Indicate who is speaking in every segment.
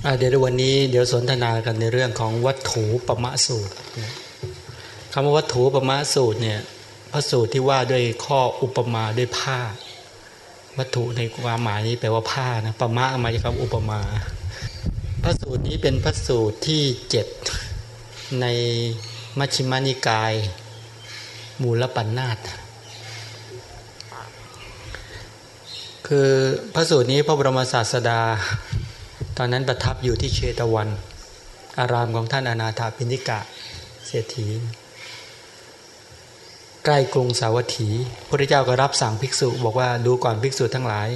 Speaker 1: เดี๋ยววันนี้เดี๋ยวสนทนากันในเรื่องของวัตถุปมะสูตรคำว่าวัตถุปมะสูตรเนี่ยพระสูตรที่ว่าด้วยข้ออุปมาด้วยผ้า วัตถุในความหมายนี้แปลว่าผ้านะปมะมาจากคำอุปมา พระสูตรนี้เป็นพระสูตรที่เจ็ดในมัชฌิมานิกาย มูลปัญนาตคือพระสูตรนี้พระบรมศาสดา อนนั้นประทับอยู่ที่เชตวัน อารามของท่านอนาถาปิณิกะเศรษฐี ใกล้กรุงสาวัตถีพระเจ้าก็รับสั่งภิกษุ บอกว่าดูก่อนภิกษุทั้งหลาย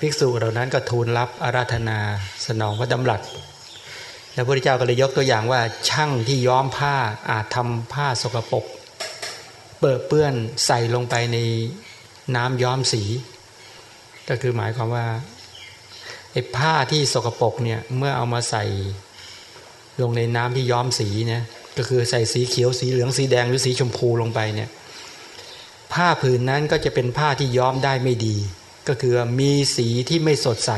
Speaker 1: ภิกษุเหล่านั้นก็ทูลรับอาราธนาสนองพระดำรัสแล้วพระเจ้าก็เลยยกตัวอย่างว่าช่างที่ย้อมผ้าอาจทำผ้าสกปรกเปิดเปื้อนใส่ลงไปในน้ำย้อมสี ก็คือหมายความว่า ไอ้ผ้าที่สกปรกเนี่ยเมื่อเอามาใส่ลงในน้ำที่ย้อมสีเนี่ยก็คือใส่สีเขียวสีเหลืองสีแดงหรือสีชมพูลงไปเนี่ยผ้าผืนนั้นก็จะเป็นผ้าที่ย้อมได้ไม่ดี ก็คือมีสีที่ไม่สดใส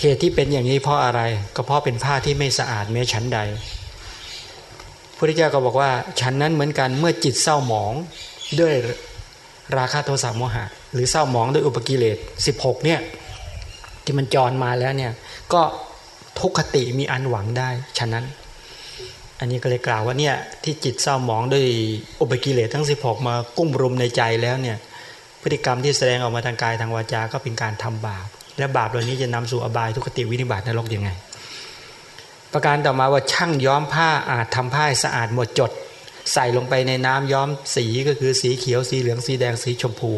Speaker 1: เหตุที่เป็นอย่างนี้เพราะอะไร ก็เพราะเป็นผ้าที่ไม่สะอาดแม้ชั้นใดพระเจ้าก็บอกว่าฉันนั้นเหมือนกันเมื่อจิตเศร้าหมองด้วยราคะโทสะโมหะ หรือเศร้าหมองด้วยอุปกิเลส16เนี่ย ที่มันจรมาแล้วเนี่ยก็ทุกขติมีอันหวังได้ ฉะนั้น อันนี้ก็เลยกล่าวว่าเนี่ยที่จิตเศร้าหมองด้วยอุปกิเลสทั้ง 16 มากุ้มรุมในใจแล้วเนี่ยพฤติกรรมที่แสดงออกมาทางกายทางวาจาก็เป็นการทำบาป และบาปเหล่านี้จะนำสู่อบายทุกขติวินิบาตนรกยังไง ประการต่อมาว่าช่างย้อมผ้าอาจทำผ้าสะอาดหมดจด ใส่ลงไปในน้ำย้อมสีก็คือสีเขียวสีเหลืองสีแดงสีชมพู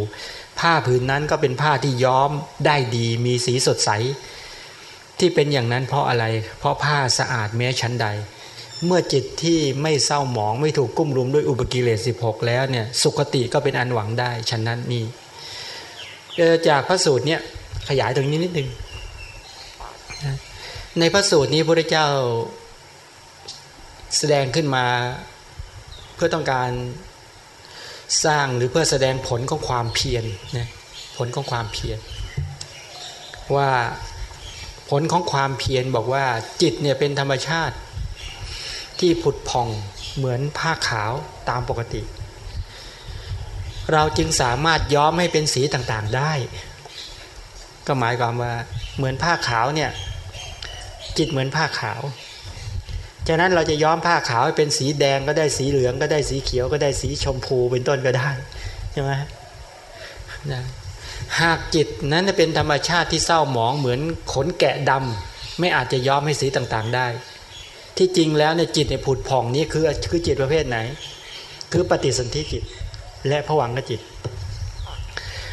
Speaker 1: ผ้าผืนนั้นก็เป็นผ้าที่ย้อมได้ดีมีสีสดใส ที่เป็นอย่างนั้นเพราะอะไร เพราะผ้าสะอาดแม้ชั้นใด เมื่อจิตที่ไม่เศร้าหมองไม่ถูกกุ้มรุมด้วยอุปกิเลส16 แล้วเนี่ยสุขติก็เป็นอันหวังได้ฉะนั้นนี่จากพระสูตรเนี่ยขยายตรงนี้นิดนึงในพระสูตรนี้พระเจ้าแสดงขึ้นมาเพื่อต้องการ สร้างหรือเพื่อแสดงผลของความเพียรนะผลของความเพียรว่าผลของความเพียรบอกว่าจิตเนี่ยเป็นธรรมชาติ ที่ผุดผ่องเหมือนผ้าขาวตามปกติ เราจึงสามารถย้อมให้เป็นสีต่างๆได้ ก็หมายความว่าเหมือนผ้าขาวเนี่ยจิตเหมือนผ้าขาว ฉะนั้นเราจะย้อมผ้าขาวให้เป็นสีแดงก็ได้สีเหลืองก็ได้สีเขียวก็ได้สีชมพูเป็นต้นก็ได้ใช่ไหมนะหากจิตนั้นเป็นธรรมชาติที่เศร้าหมองเหมือนขนแกะดำไม่อาจจะย้อมให้สีต่างๆได้ ที่จริงแล้วในจิตในผุดผ่องนี้คือคือจิตประเภทไหน คือปฏิสนธิจิต และผวังกจิต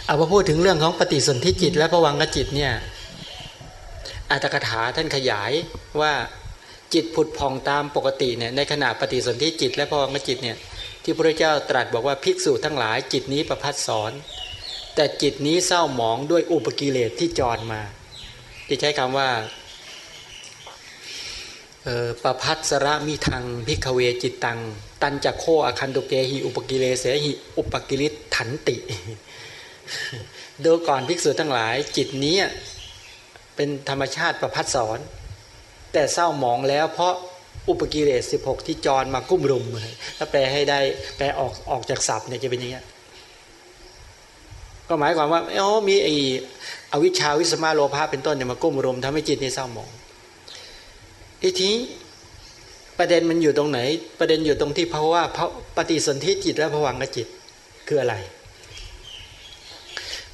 Speaker 1: เอาพอพูดถึงเรื่องของปฏิสนธิจิต และผวังกจิตเนี่ยอัตถกถาท่านขยายว่า จิตผุดผ่องตามปกติเนี่ยในขณะปฏิสนธิจิตและพวังจิตเนี่ยที่พระเจ้าตรัสบอกว่าภิกษุทั้งหลายจิตนี้ประพัดสอน แต่จิตนี้เศร้าหมองด้วยอุปกิเลสที่จรมาที่ใช้คำว่าปภัสสรมิทัง ภิกขเวจิตตัง ตัญจะ โข อาคันตุเกหิอุปกิเลเสหิอุปกิลิฏฐันติดูก่อนภิกษุทั้งหลายจิตนี้เป็นธรรมชาติประภัสสร แต่เศร้าหมองแล้วเพราะอุปกิเลสสิบหกที่จรมากลุ้มรุมถ้าแปลให้ได้แปลออกออกจากศัพท์เนี่ยจะเป็นอย่างนี้ก็หมายความว่าอ๋อมีไออภิชฌาวิสมโลภะเป็นต้นเนี่ยมากลุ้มรุมทำให้จิตนี่เศร้าหมองอีทีประเด็นมันอยู่ตรงไหน ประเด็นอยู่ตรงที่เพราะว่าเพราะปฏิสนธิจิตและผวังกจิตคืออะไร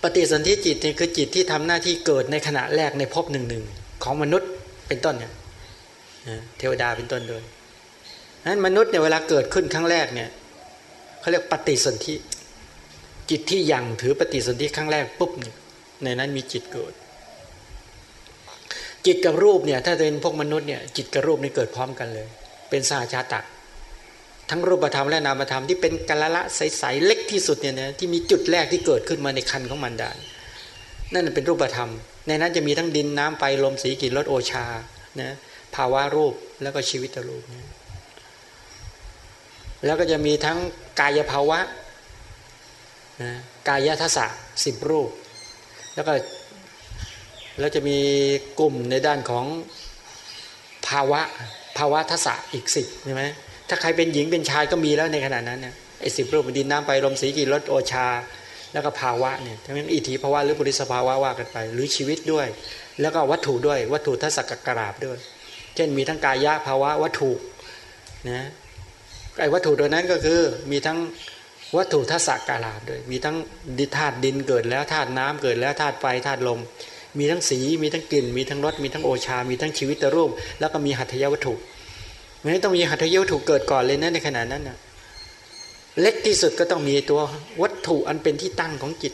Speaker 1: ปฏิสนธิจิตเนี่ยคือจิตที่ทำหน้าที่เกิดในขณะแรกในภพหนึ่งหนึ่งของมนุษย์เป็นต้นเนี่ย เทวดาเป็นต้นด้วยนั้นมนุษย์เนี่ยเวลาเกิดขึ้นครั้งแรกเนี่ยเขาเรียกปฏิสนธิจิตที่ยังถือปฏิสนธิครั้งแรกปุ๊บเนี่ยในนั้นมีจิตเกิด จิตกับรูปเนี่ยถ้าเป็นพวกมนุษย์เนี่ยจิตกับรูปนี่เกิดพร้อมกันเลย เป็นสาชาตะทั้งรูปธรรมและนามธรรมที่เป็นกาละละใสๆเล็กที่สุดเนี่ยนะที่มีจุดแรกที่เกิดขึ้นมาในคันของมันได้นั่นเป็นรูปธรรม ในนั้นจะมีทั้งดินน้ำไฟลมสีกลิ่นรสโอชานะ ภาวะรูปแล้วก็ชีวิตรูปเนี่ยแล้วก็จะมีทั้งกายภาวะนะกายทัศะสิบรูป แล้วก็แล้วจะมีกลุ่มในด้านของภาวะภาวะทัศะอีกสิบใช่ไหมถ้าใครเป็นหญิงเป็นชายก็มีแล้วในขณะนั้นเนี่ยไอ้สิบรูปดินน้ำไปลมสีกีรสโอชา แล้วก็ภาวะเนี่ยทั้งนั้นอิทธิภาวะหรือปุริสภาวะว่ากันไป หรือชีวิตด้วย แล้วก็วัตถุด้วยวัตถุทัศกกราบด้วย ช่นมีทั้งกายะภาวะวัตถุนะไอ้วัตถุตัวนั้นก็คือมีทั้งวัตถุทัศกกราด้วย มีทั้งดิธาตุดินเกิดแล้วธาตุน้ำเกิดแล้วธาตุไฟธาตุลม มีทั้งสีมีทั้งกลิ่น มีทั้งรสมีทั้งโอชา มีทั้งชีวิตรูป แล้วก็มีหัตถยวัตถุไม่ต้องมีหัตถยวัตถุเกิดก่อนเลยนะในขณะนั้นนะเล็กที่สุดก็ต้องมีตัววัตถุอันเป็นที่ตั้งของจิต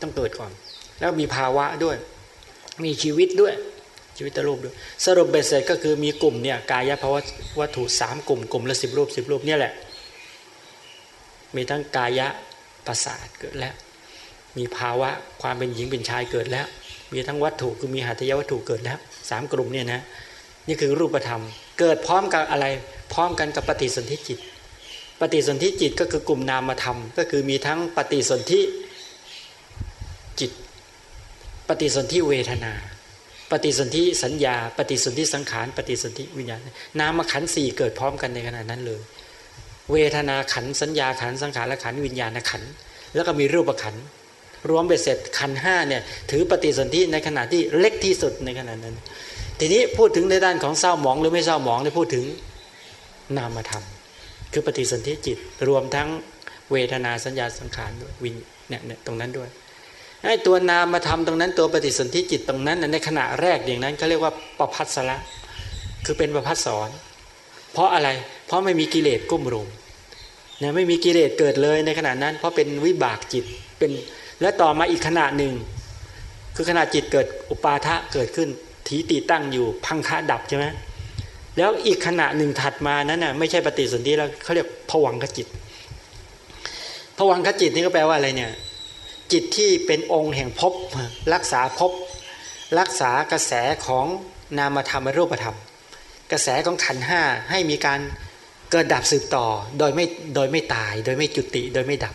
Speaker 1: ต้องเกิดก่อน แล้วมีภาวะด้วย มีชีวิตด้วย ชีวิตรูปด้วยสรุปเบสเสร็จก็คือมีกลุ่มเนี่ยกายภาวะวัตถุสามกลุ่มกลุ่มละสิบรูปสิบรูปเนี่ยแหละ มีทั้งกายะประสาทเกิดแล้ว มีภาวะความเป็นหญิงเป็นชายเกิดแล้ว มีทั้งวัตถุคือมีหัตถยวัตถุเกิดแล้วสามกลุ่มเนี่ยนะนี่คือรูปธรรม เกิดพร้อมกับอะไรพร้อมกันกับปฏิสนธิจิต ปฏิสนธิจิตก็คือกลุ่มนามธรรม ก็คือมีทั้งปฏิสนธิจิต ปฏิสนธิเวทนา ปฏิสนธิสัญญา ปฏิสนธิสังขาร ปฏิสนธิวิญญาณนามขันสี่เกิดพร้อมกันในขณะนั้นเลย เวทนาขันสัญญาขันสังขารและขันวิญญาณขันแล้วก็มีรูปขันรวมเบ็ดเสร็จขันห้าเนี่ยถือปฏิสนธิในขณะที่เล็กที่สุดในขณะนั้น ทีนี้พูดถึงในด้านของเศร้าหมองหรือไม่เศร้าหมองเนี่ยพูดถึงนามธรรม คือปฏิสนธิจิตรวมทั้งเวทนาสัญญาสังขารด้วยวิญเนี่ยเนี่ยตรงนั้นด้วย ไอ้ตัวนามธรรมตรงนั้นตัวปฏิสนธิจิตตรงนั้นในขณะแรกอย่างนั้นเขาเรียกว่าประพัสละคือเป็นประพัสสอนเพราะอะไร เพราะไม่มีกิเลสกุ้มรุมเนี่ยไม่มีกิเลสเกิดเลยในขณะนั้น เพราะเป็นวิบากจิตเป็นและต่อมาอีกขณะหนึ่ง คือขณะจิตเกิดอุปาทะเกิดขึ้นถีติตั้งอยู่พังคะดับใช่ไหมแล้วอีกขณะหนึ่งถัดมานั้นน่ะไม่ใช่ปฏิสนธิแล้วเขาเรียกผวังขจิตผวังขจิตนี่ก็แปลว่าอะไรเนี่ย จิตที่เป็นองค์แห่งภพรักษาภพรักษากระแสของนามธรรมรูปธรรม กระแสของขันห้าให้มีการเกิดดับสืบต่อโดยไม่โดยไม่ตาย โดยไม่จุติโดยไม่ดับ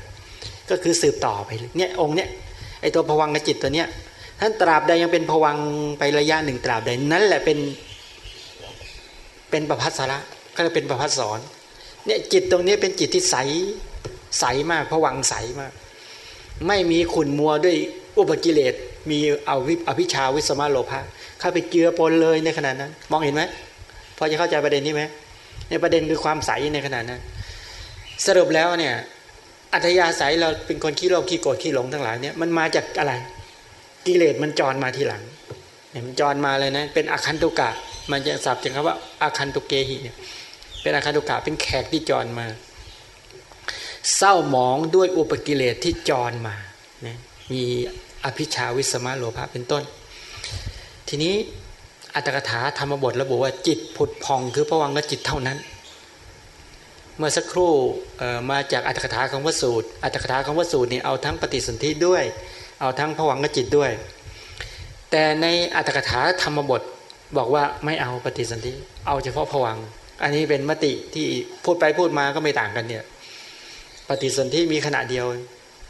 Speaker 1: ก็คือสืบต่อไปเนี่ยองค์เนี้ยไอตัวผวังกจิตตัวเนี้ยท่านตราบใดยังเป็นผวังไประยะหนึ่งตราบใดนั่นแหละเป็นเป็นประพัสสาระก็จะเป็นประพัสสอนเนี่ยจิตตรงนี้เป็นจิตที่ใสใสมากผวังใสมาก ไม่มีขุนมัวด้วยอุปกิเลสมีเอาวิอภิชาวิสมาโลภะเข้าไปเจือปนเลยในขณะนั้น มองเห็นไหมพอจะเข้าใจประเด็นนี้ไหมในประเด็นคือความใสในขณะนั้น สรุปแล้วเนี่ยอัธยาศัยเราเป็นคนขี้โลภขี้โกรธขี้หลงทั้งหลายเนี่ยมันมาจากอะไรกิเลสมันจรมาทีหลังเนี่ยมันจรมาเลยนะเป็นอาคันตุกะ มันจะสับจากคำว่าอาคันตุเกหิเนี่ยเป็นอาคันตุกะเป็นแขกที่จรมา เศร้าหมองด้วยอุปกิเลสที่จรมานะมีอภิชาวิสมาโลภะเป็นต้น ทีนี้อัตถกถาธรรมบทระบุว่าจิตผุดพองคือพวังกจิตเท่านั้น เมื่อสักครู่มาจากอัตถกถาของวสูตรอัตถกถาของวสูตรนี่เอาทั้งปฏิสนธิด้วย เอาทั้งผวังกจิตด้วย แต่ในอัตถกถาธรรมบทบอกว่าไม่เอาปฏิสนธิเอาเฉพาะผวังอันนี้เป็นมติที่พูดไปพูดมาก็ไม่ต่างกันเนี่ย ฏิสนธิมีขณะเดียว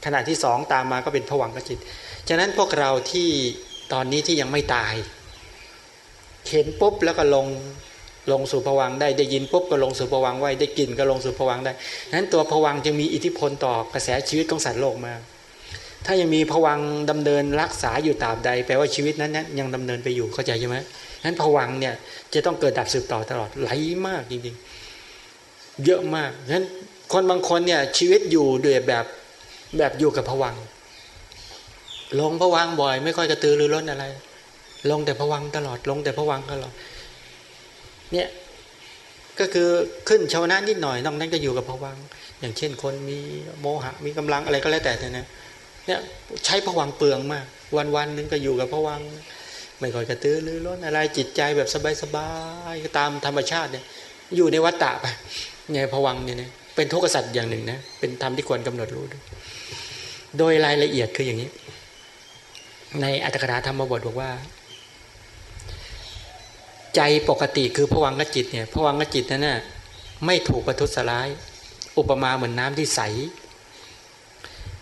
Speaker 1: ขณะที่สองตามมาก็เป็นผวังกจิต ฉะนั้นพวกเราที่ตอนนี้ที่ยังไม่ตายเห็นปุ๊บแล้วก็ลงลงสู่ผวังได้ได้ยินปุ๊บก็ลงสู่ผวังไว้ได้กลิ่นก็ลงสู่ผวังได้นั้นตัวผวังจึงมีอิทธิพลต่อกระแสชีวิตของสัตว์โลกมา ถ้ายังมีผวังดำเนินรักษาอยู่ตาบใดแปลว่าชีวิตนั้นยังดำเนินไปอยู่เข้าใจใช่ไหมนั้นผวังเนี่ยจะต้องเกิดดับสืบต่อตลอดไหลมากจริงๆ เยอะมากนั้น คนบางคนเนี่ยชีวิตอยู่ด้วยแบบแบบอยู่กับผวังลงผวังบ่อย ไม่ค่อยกระตือรือร้นอะไร ลงแต่ผวังตลอด ลงแต่ผวังตลอดเนี่ยก็คือขึ้นชาวนานิดหน่อยนอกนั้นก็อยู่กับผวังอย่างเช่นคนมีโมหะ มีกำลังอะไรก็แล้วแต่เนี่ยเนี่ยใช้ผวังเปลืองมาก วันวันนึงก็อยู่กับผวังไม่ค่อยกระตือรือร้นอะไรจิตใจแบบสบายๆตามธรรมชาติเนี่ยอยู่ในวัฏฏะไปเนี่ยผวังเนี่ย เป็นทุกข์สัตว์อย่างหนึ่งนะ เป็นธรรมที่ควรกำหนดรู้ด้วยโดยรายละเอียดคืออย่างนี้ ในอัตถกถาธรรมบทบอกว่า ใจปกติคือผวังกจิตเนี่ยผวังกจิตนั่นน่ะไม่ถูกประทุษร้าย อุปมาเหมือนน้ำที่ใส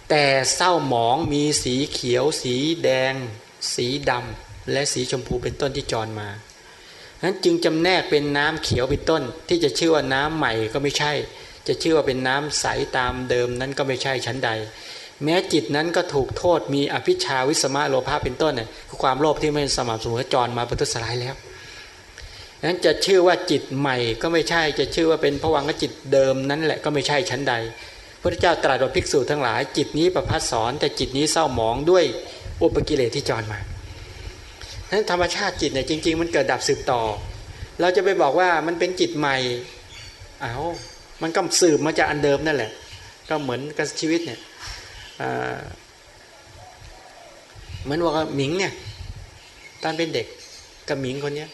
Speaker 1: แต่เศร้าหมองมีสีเขียว สีแดง สีดำและสีชมพูเป็นต้นที่จรมานั้นจึงจำแนกเป็นน้ำเขียวเป็นต้น ที่จะชื่อว่าน้ำใหม่ก็ไม่ใช่ จะชื่อว่าเป็นน้ำใสตามเดิมนั้นก็ไม่ใช่ชั้นใด แม้จิตนั้นก็ถูกโทษมีอภิชาวิสมาโลภะเป็นต้นเนี่ยคือความโลภที่ไม่สม่ำเสมอจรมาป็นตุสลายแล้วนั้นจะชื่อว่าจิตใหม่ก็ไม่ใช่จะชื่อว่าเป็นผวังกจิตเดิมนั้นแหละก็ไม่ใช่ชั้นใดพระเจ้าตรัสว่าภิกษุทั้งหลาย จิตนี้ประพัดสอนแต่จิตนี้เศร้าหมองด้วยอุปกิเลสที่จรมานั้นธรรมชาติจิตเนี่ยจริง ๆ มันเกิดดับสืบต่อ เราจะไปบอกว่ามันเป็นจิตใหม่เอา มันก็สืบมาจากอันเดิมนั่นแหละ ก็เหมือนกับชีวิตเนี่ยเหมือนว่าหมิงเนี่ยตอนเป็นเด็กกับหมิงคนเนี้ย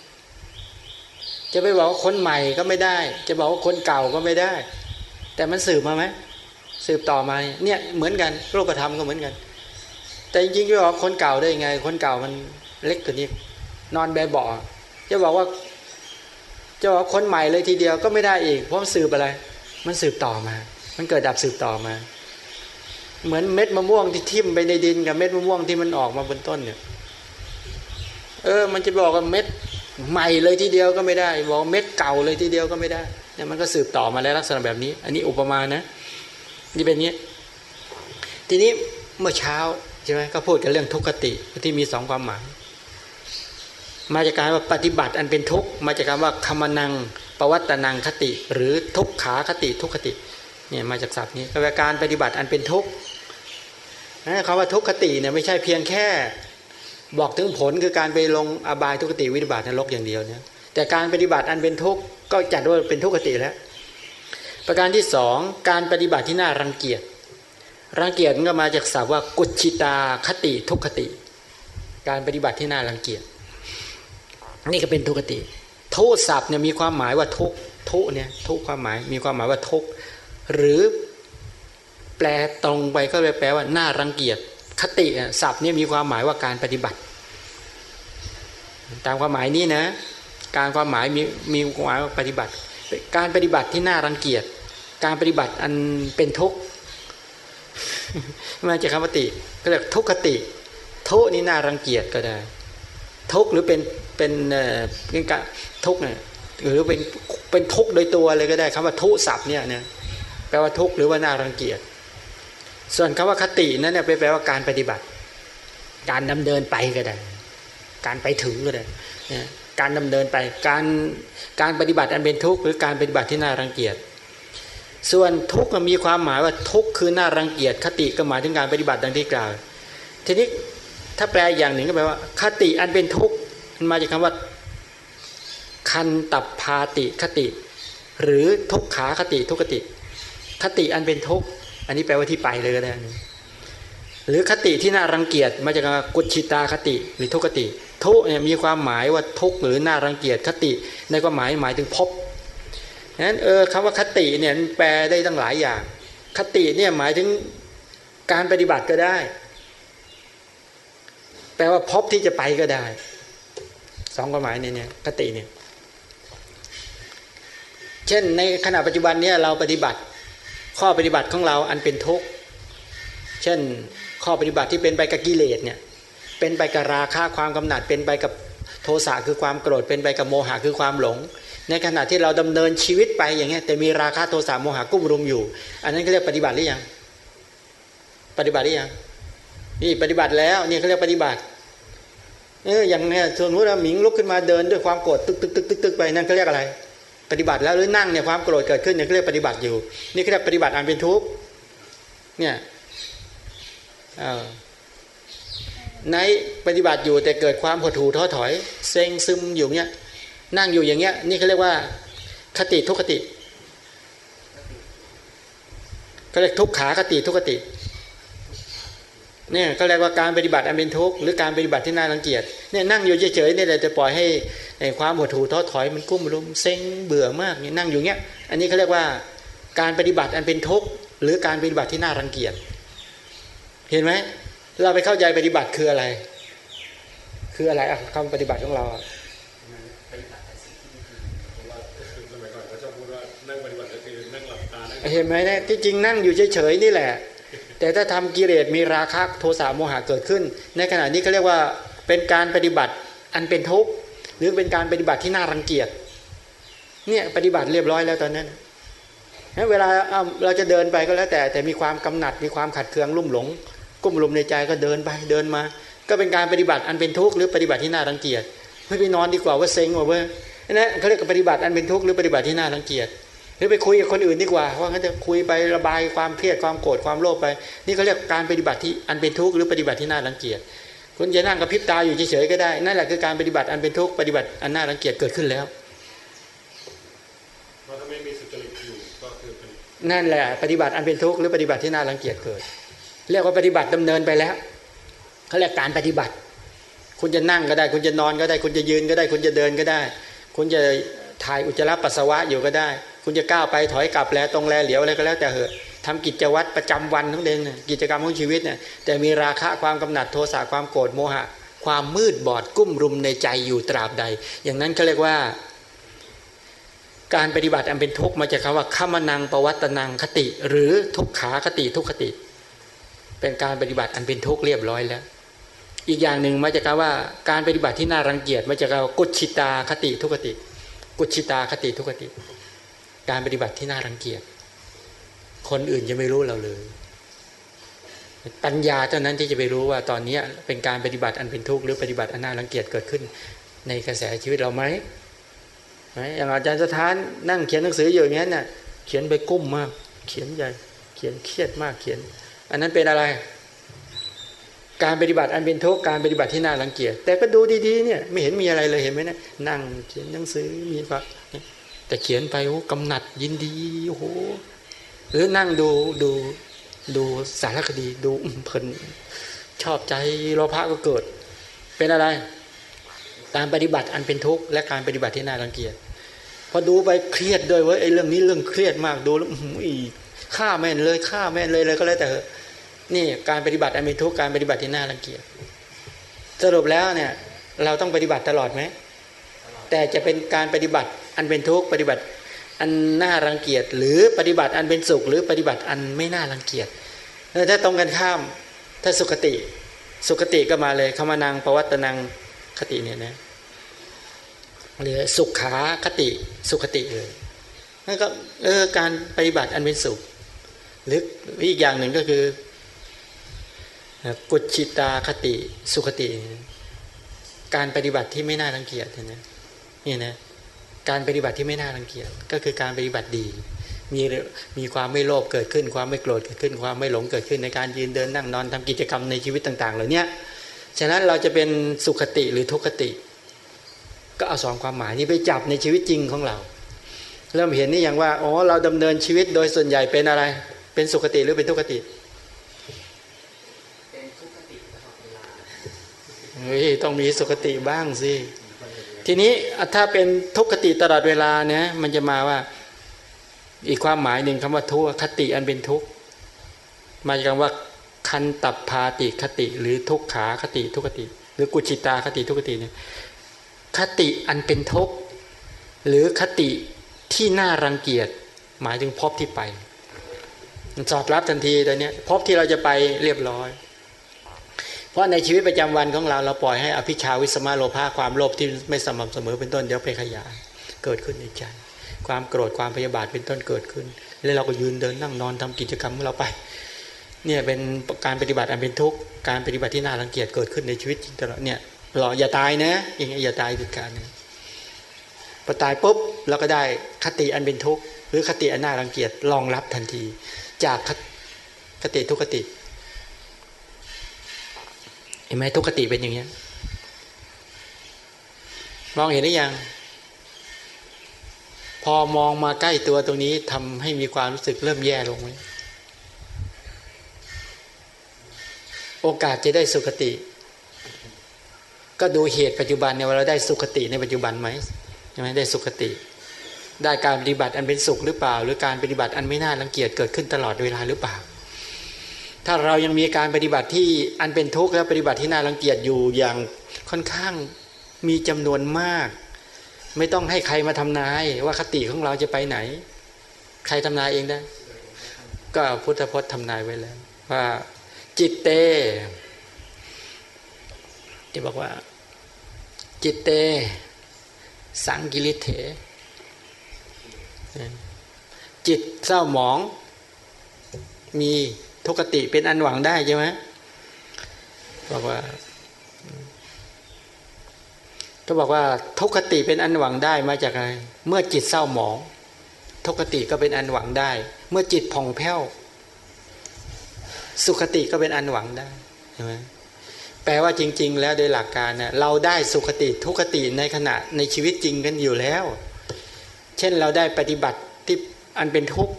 Speaker 1: จะไปบอกว่าคนใหม่ก็ไม่ได้ จะบอกว่าคนเก่าก็ไม่ได้ แต่มันสืบมาไหมสืบต่อมาเนี่ยเหมือนกันรูปธรรมก็เหมือนกัน แต่จริงๆจะบอกคนเก่าได้ยังไง คนเก่ามันเล็กกว่านี้ นอนแบบเบาจะบอกว่า จะบอกคนใหม่เลยทีเดียวก็ไม่ได้อีกเพราะสืบอะไร มันสืบต่อมา มันเกิดดับสืบต่อมา เหมือนเม็ดมะม่วงที่ทิ่มไปในดินกับเม็ดมะม่วงที่มันออกมาบนต้นเนี่ย เออ มันจะบอกว่าเม็ดใหม่เลยทีเดียวก็ไม่ได้ บอกเม็ดเก่าเลยทีเดียวก็ไม่ได้เนี่ยมันก็สืบต่อมาแล้วลักษณะแบบนี้ อันนี้อุปมานะ นี่เป็นเนี้ย ทีนี้เมื่อเช้าใช่ไหมก็พูดกันเรื่องทุกขติที่มีสองความหมาย มาจากการว่าปฏิบัติอันเป็นทุกข์มาจากการว่าคำนังปวัตนังคติ หรือทุกขาคติทุกขติเนี่ยมาจากศัพท์นี้ก็เป็นการปฏิบัติอันเป็นทุกข์คำว่าทุกขติเนี่ยไม่ใช่เพียงแค่บอกถึงผลคือการไปลงอบายทุกขติวิบัตินรกอย่างเดียวเนี่ยแต่การปฏิบัติอันเป็นทุกข์ก็จัดว่าเป็นทุกขติแล้ว ประการที่สองการปฏิบัติที่น่ารังเกียจรังเกียจก็มาจากศัพท์ว่ากุชิตาคติทุกขติ การปฏิบัติที่น่ารังเกียจ นี่ก็เป็นทุกขติ ทุศัพท์เนี่ยมีความหมายว่าทุกทุเนี่ยทุกความหมายมีความหมายว่าทุกหรือแปลตรงไปก็แปลว่าน่ารังเกียจคติศัพท์เนี่ยมีความหมายว่าการปฏิบัติ ตามความหมายนี้นะ การความหมายมีมีความหมายว่าปฏิบัติ การปฏิบัติที่น่ารังเกียจ การปฏิบัติอันเป็นทุกข์มาจากคำปฏิก็เรียกทุกขติ ทุนี่น่ารังเกียจก็ได้ ทุกหรือเป็น เป็นเป็นการทุกเนี่ยหรือเป็นเป็นทุกโดยตัวเลยก็ได้คำว่าทุศัพท์เนี่ยเนี่ยแปลว่าทุกหรือว่าน่ารังเกียจ ส่วนคำว่าคตินั้นเนี่ยแปลว่าการปฏิบัติ การดำเนินไปก็ได้ การไปถึงก็ได้การดำเนินไปการการปฏิบัติอันเป็นทุกข์หรือการปฏิบัติที่น่ารังเกียจ ส่วนทุกข์มีความหมายว่าทุกข์คือน่ารังเกียจ คติก็หมายถึงการปฏิบัติดังที่กล่าว ทีนี้ถ้าแปลอย่างหนึ่งก็แปลว่า คติอันเป็นทุกข์ มันมาจากคำว่า คันตับพาติคติ หรือทุกขาคติทุกขติ คติอันเป็นทุกอันนี้แปลว่าที่ไปเลยก็ได้หรือคติที่น่ารังเกียจมาจากกุชิตาคติหรือทุกขติ ทุกเนี่ยมีความหมายว่าทุกหรือน่ารังเกียจคติในความหมายหมายถึงพบนั้นเออคำว่าคติเนี่ยแปลได้ตั้งหลายอย่าง คติเนี่ยหมายถึงการปฏิบัติก็ได้ แปลว่าพบที่จะไปก็ได้ สองความหมายในนี้คติเนี่ยเช่นในขณะปัจจุบันเนี่ยเราปฏิบัติข้อปฏิบัติของเราอันเป็นทุกข์เช่นข้อปฏิบัติที่เป็นไปกับกิเลสเนี่ยเป็นไปกับราคะความกำหนัด เป็นไปกับโทสะคือความโกรธเป็นไปกับโมหะคือความหลง ในขณะที่เราดำเนินชีวิตไปอย่างเงี้ยแต่มีราคาโทสะโมหะกุ้มรุมอยู่ อันนั้นเขาเรียกปฏิบัติหรือยังปฏิบัติหรือยังนี่ปฏิบัติแล้วนี่เขาเรียกปฏิบัติ เอออย่างเนี้ยสมมติว่าหมิงลุกขึ้นมาเดินด้วยความโกรธตึกตึกตึกตึกตึกไปนั่นเขาเรียกอะไร ปฏิบัติแล้วหรือนั่งเนี่ยความโกรธเกิดขึ้นเนี่ยเขาเรียกปฏิบัติอยู่ นี่เขาเรียกปฏิบัติอันเป็นทุกข์เนี่ยในปฏิบัติอยู่แต่เกิดความหดหู่ท้อถอย เซ็งซึมอยู่เนี่ยนั่งอยู่อย่างเงี้ย นี่เขาเรียกว่า คติทุกขติก็เรียกทุกขาคติทุกขติ เนี่ยก็เรียกว่าการปฏิบัติอันเป็นทุกข์หรือการปฏิบัติที่น่ารังเกียจเนี่ยนั่งอยู่เฉยๆเนี่ยจะปล่อยให้ความหดหู่ท้อถอยมันกุ้มรุมเซ็งเบื่อมากเนี่ยนั่งอยู่เงี้ยอันนี้เขาเรียกว่าการปฏิบัติอันเป็นทุกข์หรือการปฏิบัติที่น่ารังเกียจ เห็นไหมเราไปเข้าใจปฏิบัติคืออะไร คืออะไรคำปฏิบัติของเราเห็นไหมเนี่ยที่จริงนั่งอยู่เฉยๆนี่แหละ แต่ถ้าทำกิเลสมีราคะโทสะโมหะเกิดขึ้น ในขณะนี้เขาเรียกว่าเป็นการปฏิบัติอันเป็นทุกข์หรือเป็นการปฏิบัติที่น่ารังเกียจเนี่ยปฏิบัติเรียบร้อยแล้วตอนนั้นเวลาเราจะเดินไปก็แล้วแต่ แต่มีความกำหนัดมีความขัดเคืองลุ่มหลง กุ้มลุมในใจก็เดินไปเดินมา ก็เป็นการปฏิบัติอันเป็นทุกข์หรือปฏิบัติที่น่ารังเกียจไม่ไปนอนดีกว่าว่าเซ็งว่าเว้ยนั่นเขาเรียกปฏิบัติอันเป็นทุกข์หรือปฏิบัติที่น่ารังเกียจ หรือไปคุยกับคนอื่นดีกว่าว่าเขาจะคุยไประบายความเครียดความโกรธความโลภไป นี่เขาเรียกการปฏิบัติที่อันเป็นทุกข์หรือปฏิบัติที่น่ารังเกียจคุณจะนั่งกับพิบตาอยู่เฉยๆก็ได้ นั่นแหละคือการปฏิบัติอันเป็นทุกข์ปฏิบัติอันน่ารังเกียจเกิดขึ้นแล้วนั่นแหละปฏิบัติอันเป็นทุกข์หรือปฏิบัติที่น่ารังเกียจเกิด เรียกว่าปฏิบัติดำเนินไปแล้วเขาเรียกการปฏิบัติ คุณจะนั่งก็ได้ คุณจะนอนก็ได้ คุณจะยืนก็ได้ คุณจะเดินก็ได้ คุณจะถ่ายอุจจาระปัสสาวะอยู่ก็ได้ คุณจะก้าวไปถอยกลับแลตรงแลเหลียวอะไรก็แล้วแต่เหอะทำกิจวัตรประจำวันทั้งเดือนกิจกรรมของชีวิตเนี่ยแต่มีราคะความกำหนัดโทสะความโกรธโมหะ ความมืดบอดกุ้มรุมในใจอยู่ตราบใด อย่างนั้นเขาเรียกว่า การปฏิบัติอันเป็นทุกข์มาจากคำว่าขมนังปวัตนังคติ หรือทุกขาคติทุกขติ เป็นการปฏิบัติอันเป็นทุกข์เรียบร้อยแล้ว อีกอย่างหนึ่งมาจากคำว่าการปฏิบัติที่น่ารังเกียจมาจากคำว่ากุชิตาคติทุกขติ กุชิตาคติทุกขติ การปฏิบัติที่น่ารังเกียจ คนอื่นจะไม่รู้เราเลย ปัญญาเท่านั้นที่จะไปรู้ว่าตอนนี้เป็นการปฏิบัติอันเป็นทุกข์หรือปฏิบัติอันน่ารังเกียจเกิดขึ้น ในกระแสชีวิตเราไหมอย่างอาจารย์สถานนั่งเขียนหนังสืออยู่อย่างนี้น่ะเขียนไปกุ้มมาก เขียนใหญ่ เขียนเครียดมากเขียน อันนั้นเป็นอะไร การปฏิบัติอันเป็นทุกข์การปฏิบัติที่น่ารังเกียจแต่ก็ดูดีๆเนี่ยไม่เห็นมีอะไรเลยเห็นไหมนะนั่งเขียนหนังสือมีฟัก แต่เขียนไปโอ้กำหนัดยินดีโอ้โหหรือนั่งดูดูดูสารคดีดูเพลินชอบใจโลภะก็เกิด เป็นอะไร การปฏิบัติอันเป็นทุกข์และการปฏิบัติที่น่ารังเกียจพอดูไปเครียดด้วยว่าไอ้เรื่องนี้เรื่องเครียดมากดูแล้วอีฆ่าแม่นเลยฆ่าแม่นเลยเลยก็แล้วแต่นี่การปฏิบัติอันเป็นทุกข์การปฏิบัติที่น่ารังเกียจสรุปแล้วเนี่ย เราต้องปฏิบัติตลอดไหมแต่จะเป็นการปฏิบัติ อันเป็นทุกข์ปฏิบัติ อันน่ารังเกียจหรือปฏิบัติอันเป็นสุข หรือปฏิบัติอันไม่น่ารังเกียจถ้าตรงกันข้ามถ้าสุขติ สุขติก็มาเลยขมานังปวัตนังคติเนี่ยนะหรือสุขขาคติสุขติเลยนั่นก็เออการปฏิบัติอันเป็นสุข หรืออีกอย่างหนึ่งก็คือกุชิตาคติสุขติ การปฏิบัติที่ไม่น่ารังเกียจนะนี่นะ การปฏิบัติที่ไม่น่ารังเกียจก็คือการปฏิบัติดี มีมีความไม่โลภเกิดขึ้น ความไม่โกรธเกิดขึ้น ความไม่หลงเกิดขึ้นในการยืนเดินนั่งนอนทำกิจกรรมในชีวิตต่าง ๆ เหล่านี้ฉะนั้นเราจะเป็นสุขติหรือทุกขติ ก็เอาสองความหมายนี้ไปจับในชีวิตจริงของเรา เริ่มเห็นนี่อย่างว่าอ๋อเราดำเนินชีวิตโดยส่วนใหญ่เป็นอะไร เป็นสุขติหรือเป็นทุกขติเฮ้ยต้องมีสุขติบ้างสิ ทีนี้ถ้าเป็นทุกขติตลอดเวลาเนี่ยมันจะมาว่า อีกความหมายหนึ่งคำว่าทุกขติอันเป็นทุกข์มาจากคำว่าคันตับพาติคติ หรือทุกขาคติทุกขติ หรือกุจิตาคติทุกขติเนี่ยคติอันเป็นทุกข์หรือคติที่น่ารังเกียจหมายถึงพบที่ไปสอดรับทันทีตอนนี้พบที่เราจะไปเรียบร้อย เพราะในชีวิตประจำวันของเราเราปล่อยให้อภิชาวิสมาโลภาความโลภที่ไม่สม่ำเสมอเป็นต้นเดี๋ยวไปขยายเกิดขึ้นในใจ ความโกรธความพยาบาทเป็นต้นเกิดขึ้น แล้วเราก็ยืนเดินนั่งนอนทำกิจกรรมของเราไปเนี่ยเป็นการปฏิบัติอันเป็นทุกข์การปฏิบัติที่น่ารังเกียจเกิดขึ้นในชีวิตจริงตลอดเนี่ยรออย่าตายนะอย่างเงี้ยอย่าตายดุดการเนี่ยพอตายปุ๊บเราก็ได้คติอันเป็นทุกข์หรือคติอันน่ารังเกียจรองรับทันที จากคติทุกขติ เห็นไหมทุกขติเป็นอย่างนี้มองเห็นหรือยัง พอมองมาใกล้ตัวตรงนี้ทำให้มีความรู้สึกเริ่มแย่ลงไหมโอกาสจะได้สุขติ ก็ดูเหตุปัจจุบันเนี่ยว่าเราได้สุขติในปัจจุบันไหมใช่ไหมได้สุขติ ได้การปฏิบัติอันเป็นสุขหรือเปล่า หรือการปฏิบัติอันไม่น่ารังเกียจเกิดขึ้นตลอดเวลาหรือเปล่า ถ้าเรายังมีการปฏิบัติที่อันเป็นทุกข์และปฏิบัติที่น่ารังเกียจอยู่อย่างค่อนข้างมีจำนวนมาก ไม่ต้องให้ใครมาทำนายว่าคติของเราจะไปไหน ใครทำนายเองได้ ก็พุทธพจน์ทำนายไว้แล้ว ว่า จิตเตที่บอกว่า จิตเต สังกิริเถ จิตเศร้าหมองมี ทุกติเป็นอันหวังได้ใช่ไหมบอกว่าก็บอกว่าทุกติเป็นอันหวังได้มาจากอะไร เมื่อจิตเศร้าหมอง ทุกติก็เป็นอันหวังได้ เมื่อจิตผ่องแผ้ว สุขติก็เป็นอันหวังได้ใช่ไหมแปลว่าจริง ๆ แล้วโดยหลักการเนะ่ยเราได้สุขติทุกติในขณะในชีวิตจริงกันอยู่แล้ว เช่นเราได้ปฏิบัติที่อันเป็นทุกข์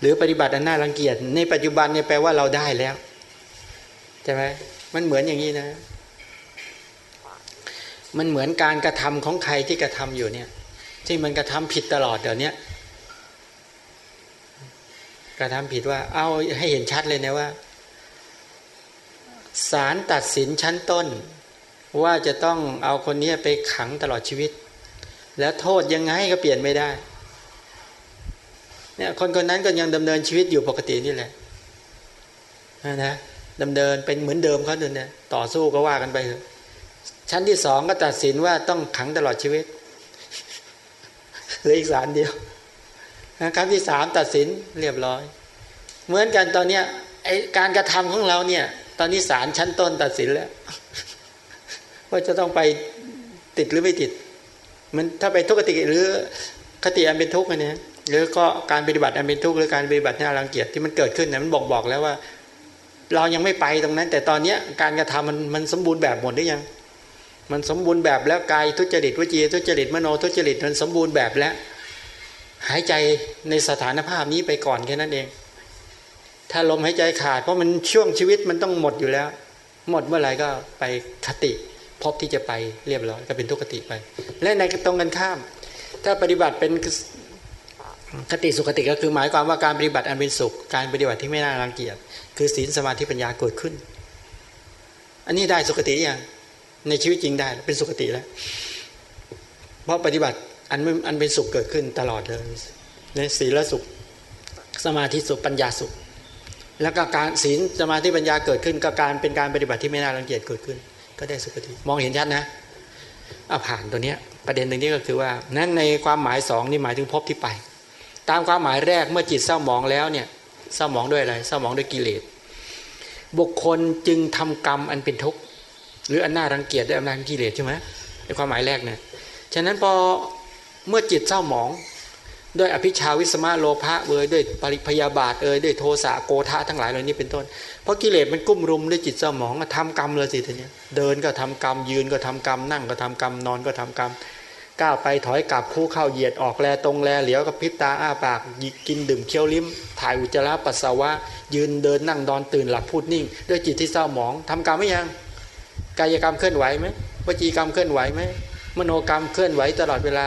Speaker 1: หรือปฏิบัติอันน่ารังเกียจในปัจจุบันเนี่ยแปลว่าเราได้แล้วใช่ไหมมันเหมือนอย่างนี้นะ มันเหมือนการกระทำของใครที่กระทำอยู่เนี่ย ที่มันกระทำผิดตลอดเดี๋ยวนี้กระทำผิดว่า เอาให้เห็นชัดเลยนะว่าศาลตัดสินชั้นต้น ว่าจะต้องเอาคนนี้ไปขังตลอดชีวิต แล้วโทษยังไงก็เปลี่ยนไม่ได้ เนี่ยคนคนนั้นก็ยังดำเนินชีวิตอยู่ปกตินี่แหละนะดำเนินเป็นเหมือนเดิมเขาเนี่ยต่อสู้ก็ว่ากันไปเถอะชั้นที่สองก็ตัดสินว่าต้องขังตลอดชีวิตเหลืออีกสารเดียวครั้งที่สามตัดสินเรียบร้อย เหมือนกันตอนเนี้ยไอการกระทำของเราเนี่ย ตอนนี้ศาลชั้นต้นตัดสินแล้ว ว่าจะต้องไปติดหรือไม่ติด มันถ้าไปทุกขติหรือคติอันเป็นทุกข์เนี่ย หรือก็การปฏิบัติอันเป็นทุกข์หรือการปฏิบัติที่รังเกียจที่มันเกิดขึ้นเนี่ยมันบอกบอกแล้วว่า เรายังไม่ไปตรงนั้น แต่ตอนเนี้ยการกระทำมันมันสมบูรณ์แบบหมดหรือยัง มันสมบูรณ์แบบแล้วกายทุจริตวิจีทุจริตมโนทุจริตมันสมบูรณ์แบบแล้ว หายใจในสถานภาพนี้ไปก่อนแค่นั้นเอง ถ้าลมหายใจขาดเพราะมันช่วงชีวิตมันต้องหมดอยู่แล้ว หมดเมื่อไหร่ก็ไปคติพบที่จะไปเรียบร้อยก็เป็นทุกขติไป และในตรงกันข้าม ถ้าปฏิบัติเป็น คติสุขติก็คือหมายความว่าการปฏิบัติอันเป็นสุข การปฏิบัติที่ไม่น่ารังเกียจ คือศีลสมาธิปัญญาเกิดขึ้น อันนี้ได้สุขติอย่างในชีวิตจริงได้เป็นสุขติแล้ว เพราะปฏิบัติอันอันเป็นสุขเกิดขึ้นตลอดเลยในศีลสุข สมาธิสุขปัญญาสุข แล้วก็การศีลสมาธิปัญญาเกิดขึ้น ก็การเป็นการปฏิบัติที่ไม่น่ารังเกียจเกิดขึ้น ก็ได้สุขติมองเห็นชัดนะเอาผ่านตัวเนี้ยประเด็นตรงนี้ก็คือว่านั้นในความหมายสองนี่หมายถึงพบที่ไป ตามความหมายแรกเมื่อจิตเศร้าหมองแล้วเนี่ยเศร้าหมองด้วยอะไรเศร้าหมองด้วยกิเลสบุคคลจึงทำกรรมอันเป็นทุกข์หรืออันน่ารังเกียจด้วยอำนาจกิเลสใช่ไหมในความหมายแรกเนี่ยฉะนั้นพอเมื่อจิตเศร้าหมอง ด้วยอภิชาวิสมาโลภะเอ่ยด้วยปริพยาบาทเอ่ยด้วยโทสะโกธาทั้งหลายเหล่านี้เป็นต้น เพราะกิเลสมันกุ้มรุมด้วยจิตสมองทำกรรมเลยสิทีนี้เดินก็ทำกรรมยืนก็ทำกรรมนั่งก็ทำกรรมนอนก็ทำกรรม ก้าวไปถอยกลับคู่เข้าเหยียดออกแลตรงแลเหลียวกับพิบตาอ้าปากกินดื่มเคี้ยวลิ้ม ถ่ายอุจจาระปัสสาวะ ยืนเดินนั่งนอนตื่นหลับพูดนิ่ง ด้วยจิตที่เศร้าหมองทำกรรมไม่ยัง กายกรรมเคลื่อนไหวไหมวจีกรรมเคลื่อนไหวไหมมโนกรรมเคลื่อนไหวตลอดเวลา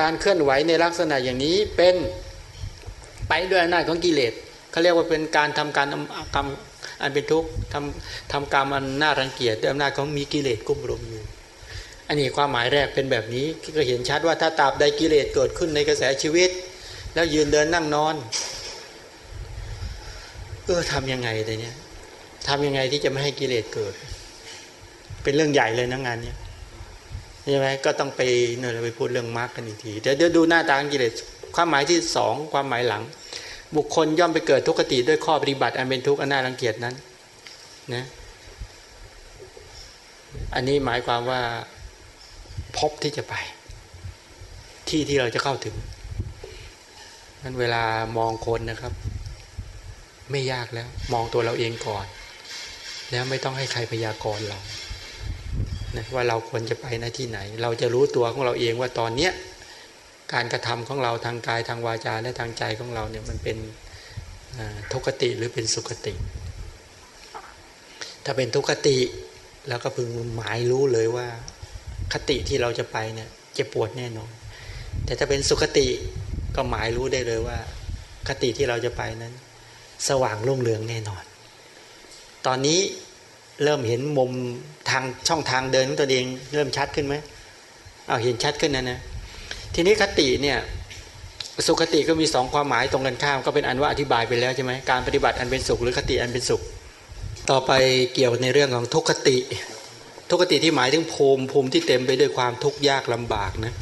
Speaker 1: การเคลื่อนไหวในลักษณะอย่างนี้เป็นไปด้วยอำนาจของกิเลสเขาเรียกว่าเป็นการทำการกรรมอันเป็นทุกข์ทำทำกรรมอันน่ารังเกียจด้วยอำนาจของมีกิเลสกุ้มรุมอยู่ อันนี้ความหมายแรกเป็นแบบนี้ก็เห็นชัดว่าถ้าตราบใดกิเลสเกิดขึ้นในกระแสชีวิต แล้วยืนเดินนั่งนอนเออทำยังไงแต่เนี้ยทำยังไงที่จะไม่ให้กิเลสเกิด เป็นเรื่องใหญ่เลยนะงานเนี้ยใช่ไหมก็ต้องไปเนี่ยไปพูดเรื่องมรรคกันอีกทีเดี๋ยวเดี๋ยวดูหน้าตากิเลสความหมายที่สองความหมายหลัง บุคคลย่อมไปเกิดทุกขติด้วยข้อปฏิบัติ อันเป็นทุกข์อันน่ารังเกียจนั้นนะอันนี้หมายความว่า บที่จะไป ที่ที่เราจะเข้าถึงนั้นเวลามองคนนะครับ ไม่ยากแล้ว มองตัวเราเองก่อน แล้วไม่ต้องให้ใครพยากรณ์เรานะว่าเราควรจะไปหน้าที่ไหน เราจะรู้ตัวของเราเองว่าตอนเนี้ยการกระทำของเราทางกายทางวาจาและทางใจของเราเนี่ยมันเป็นทุกติหรือเป็นสุขติ ถ้าเป็นทุกติเราก็พึงหมายรู้เลยว่า คติที่เราจะไปเนี่ยเจะปวดแน่นอน แต่ถ้าเป็นสุขติก็หมายรู้ได้เลยว่า คติที่เราจะไปนั้น สว่างรุ่งเรืองแน่นอน ตอนนี้เริ่มเห็นมุมทางช่องทางเดินของตัวเองเริ่มชัดขึ้นไหมเอาเห็นชัดขึ้นนะนะ ทีนี้คติเนี่ยสุขติก็มีสองความหมายตรงกันข้ามก็เป็นอันว่าอธิบายไปแล้วใช่ไหมการปฏิบัติอันเป็นสุขหรือคติอันเป็นสุข ต่อไปเกี่ยวในเรื่องของทุกขติ ทุกขติที่หมายถึงภูมิภูมิที่เต็มไปด้วยความทุกข์ยากลำบากนะ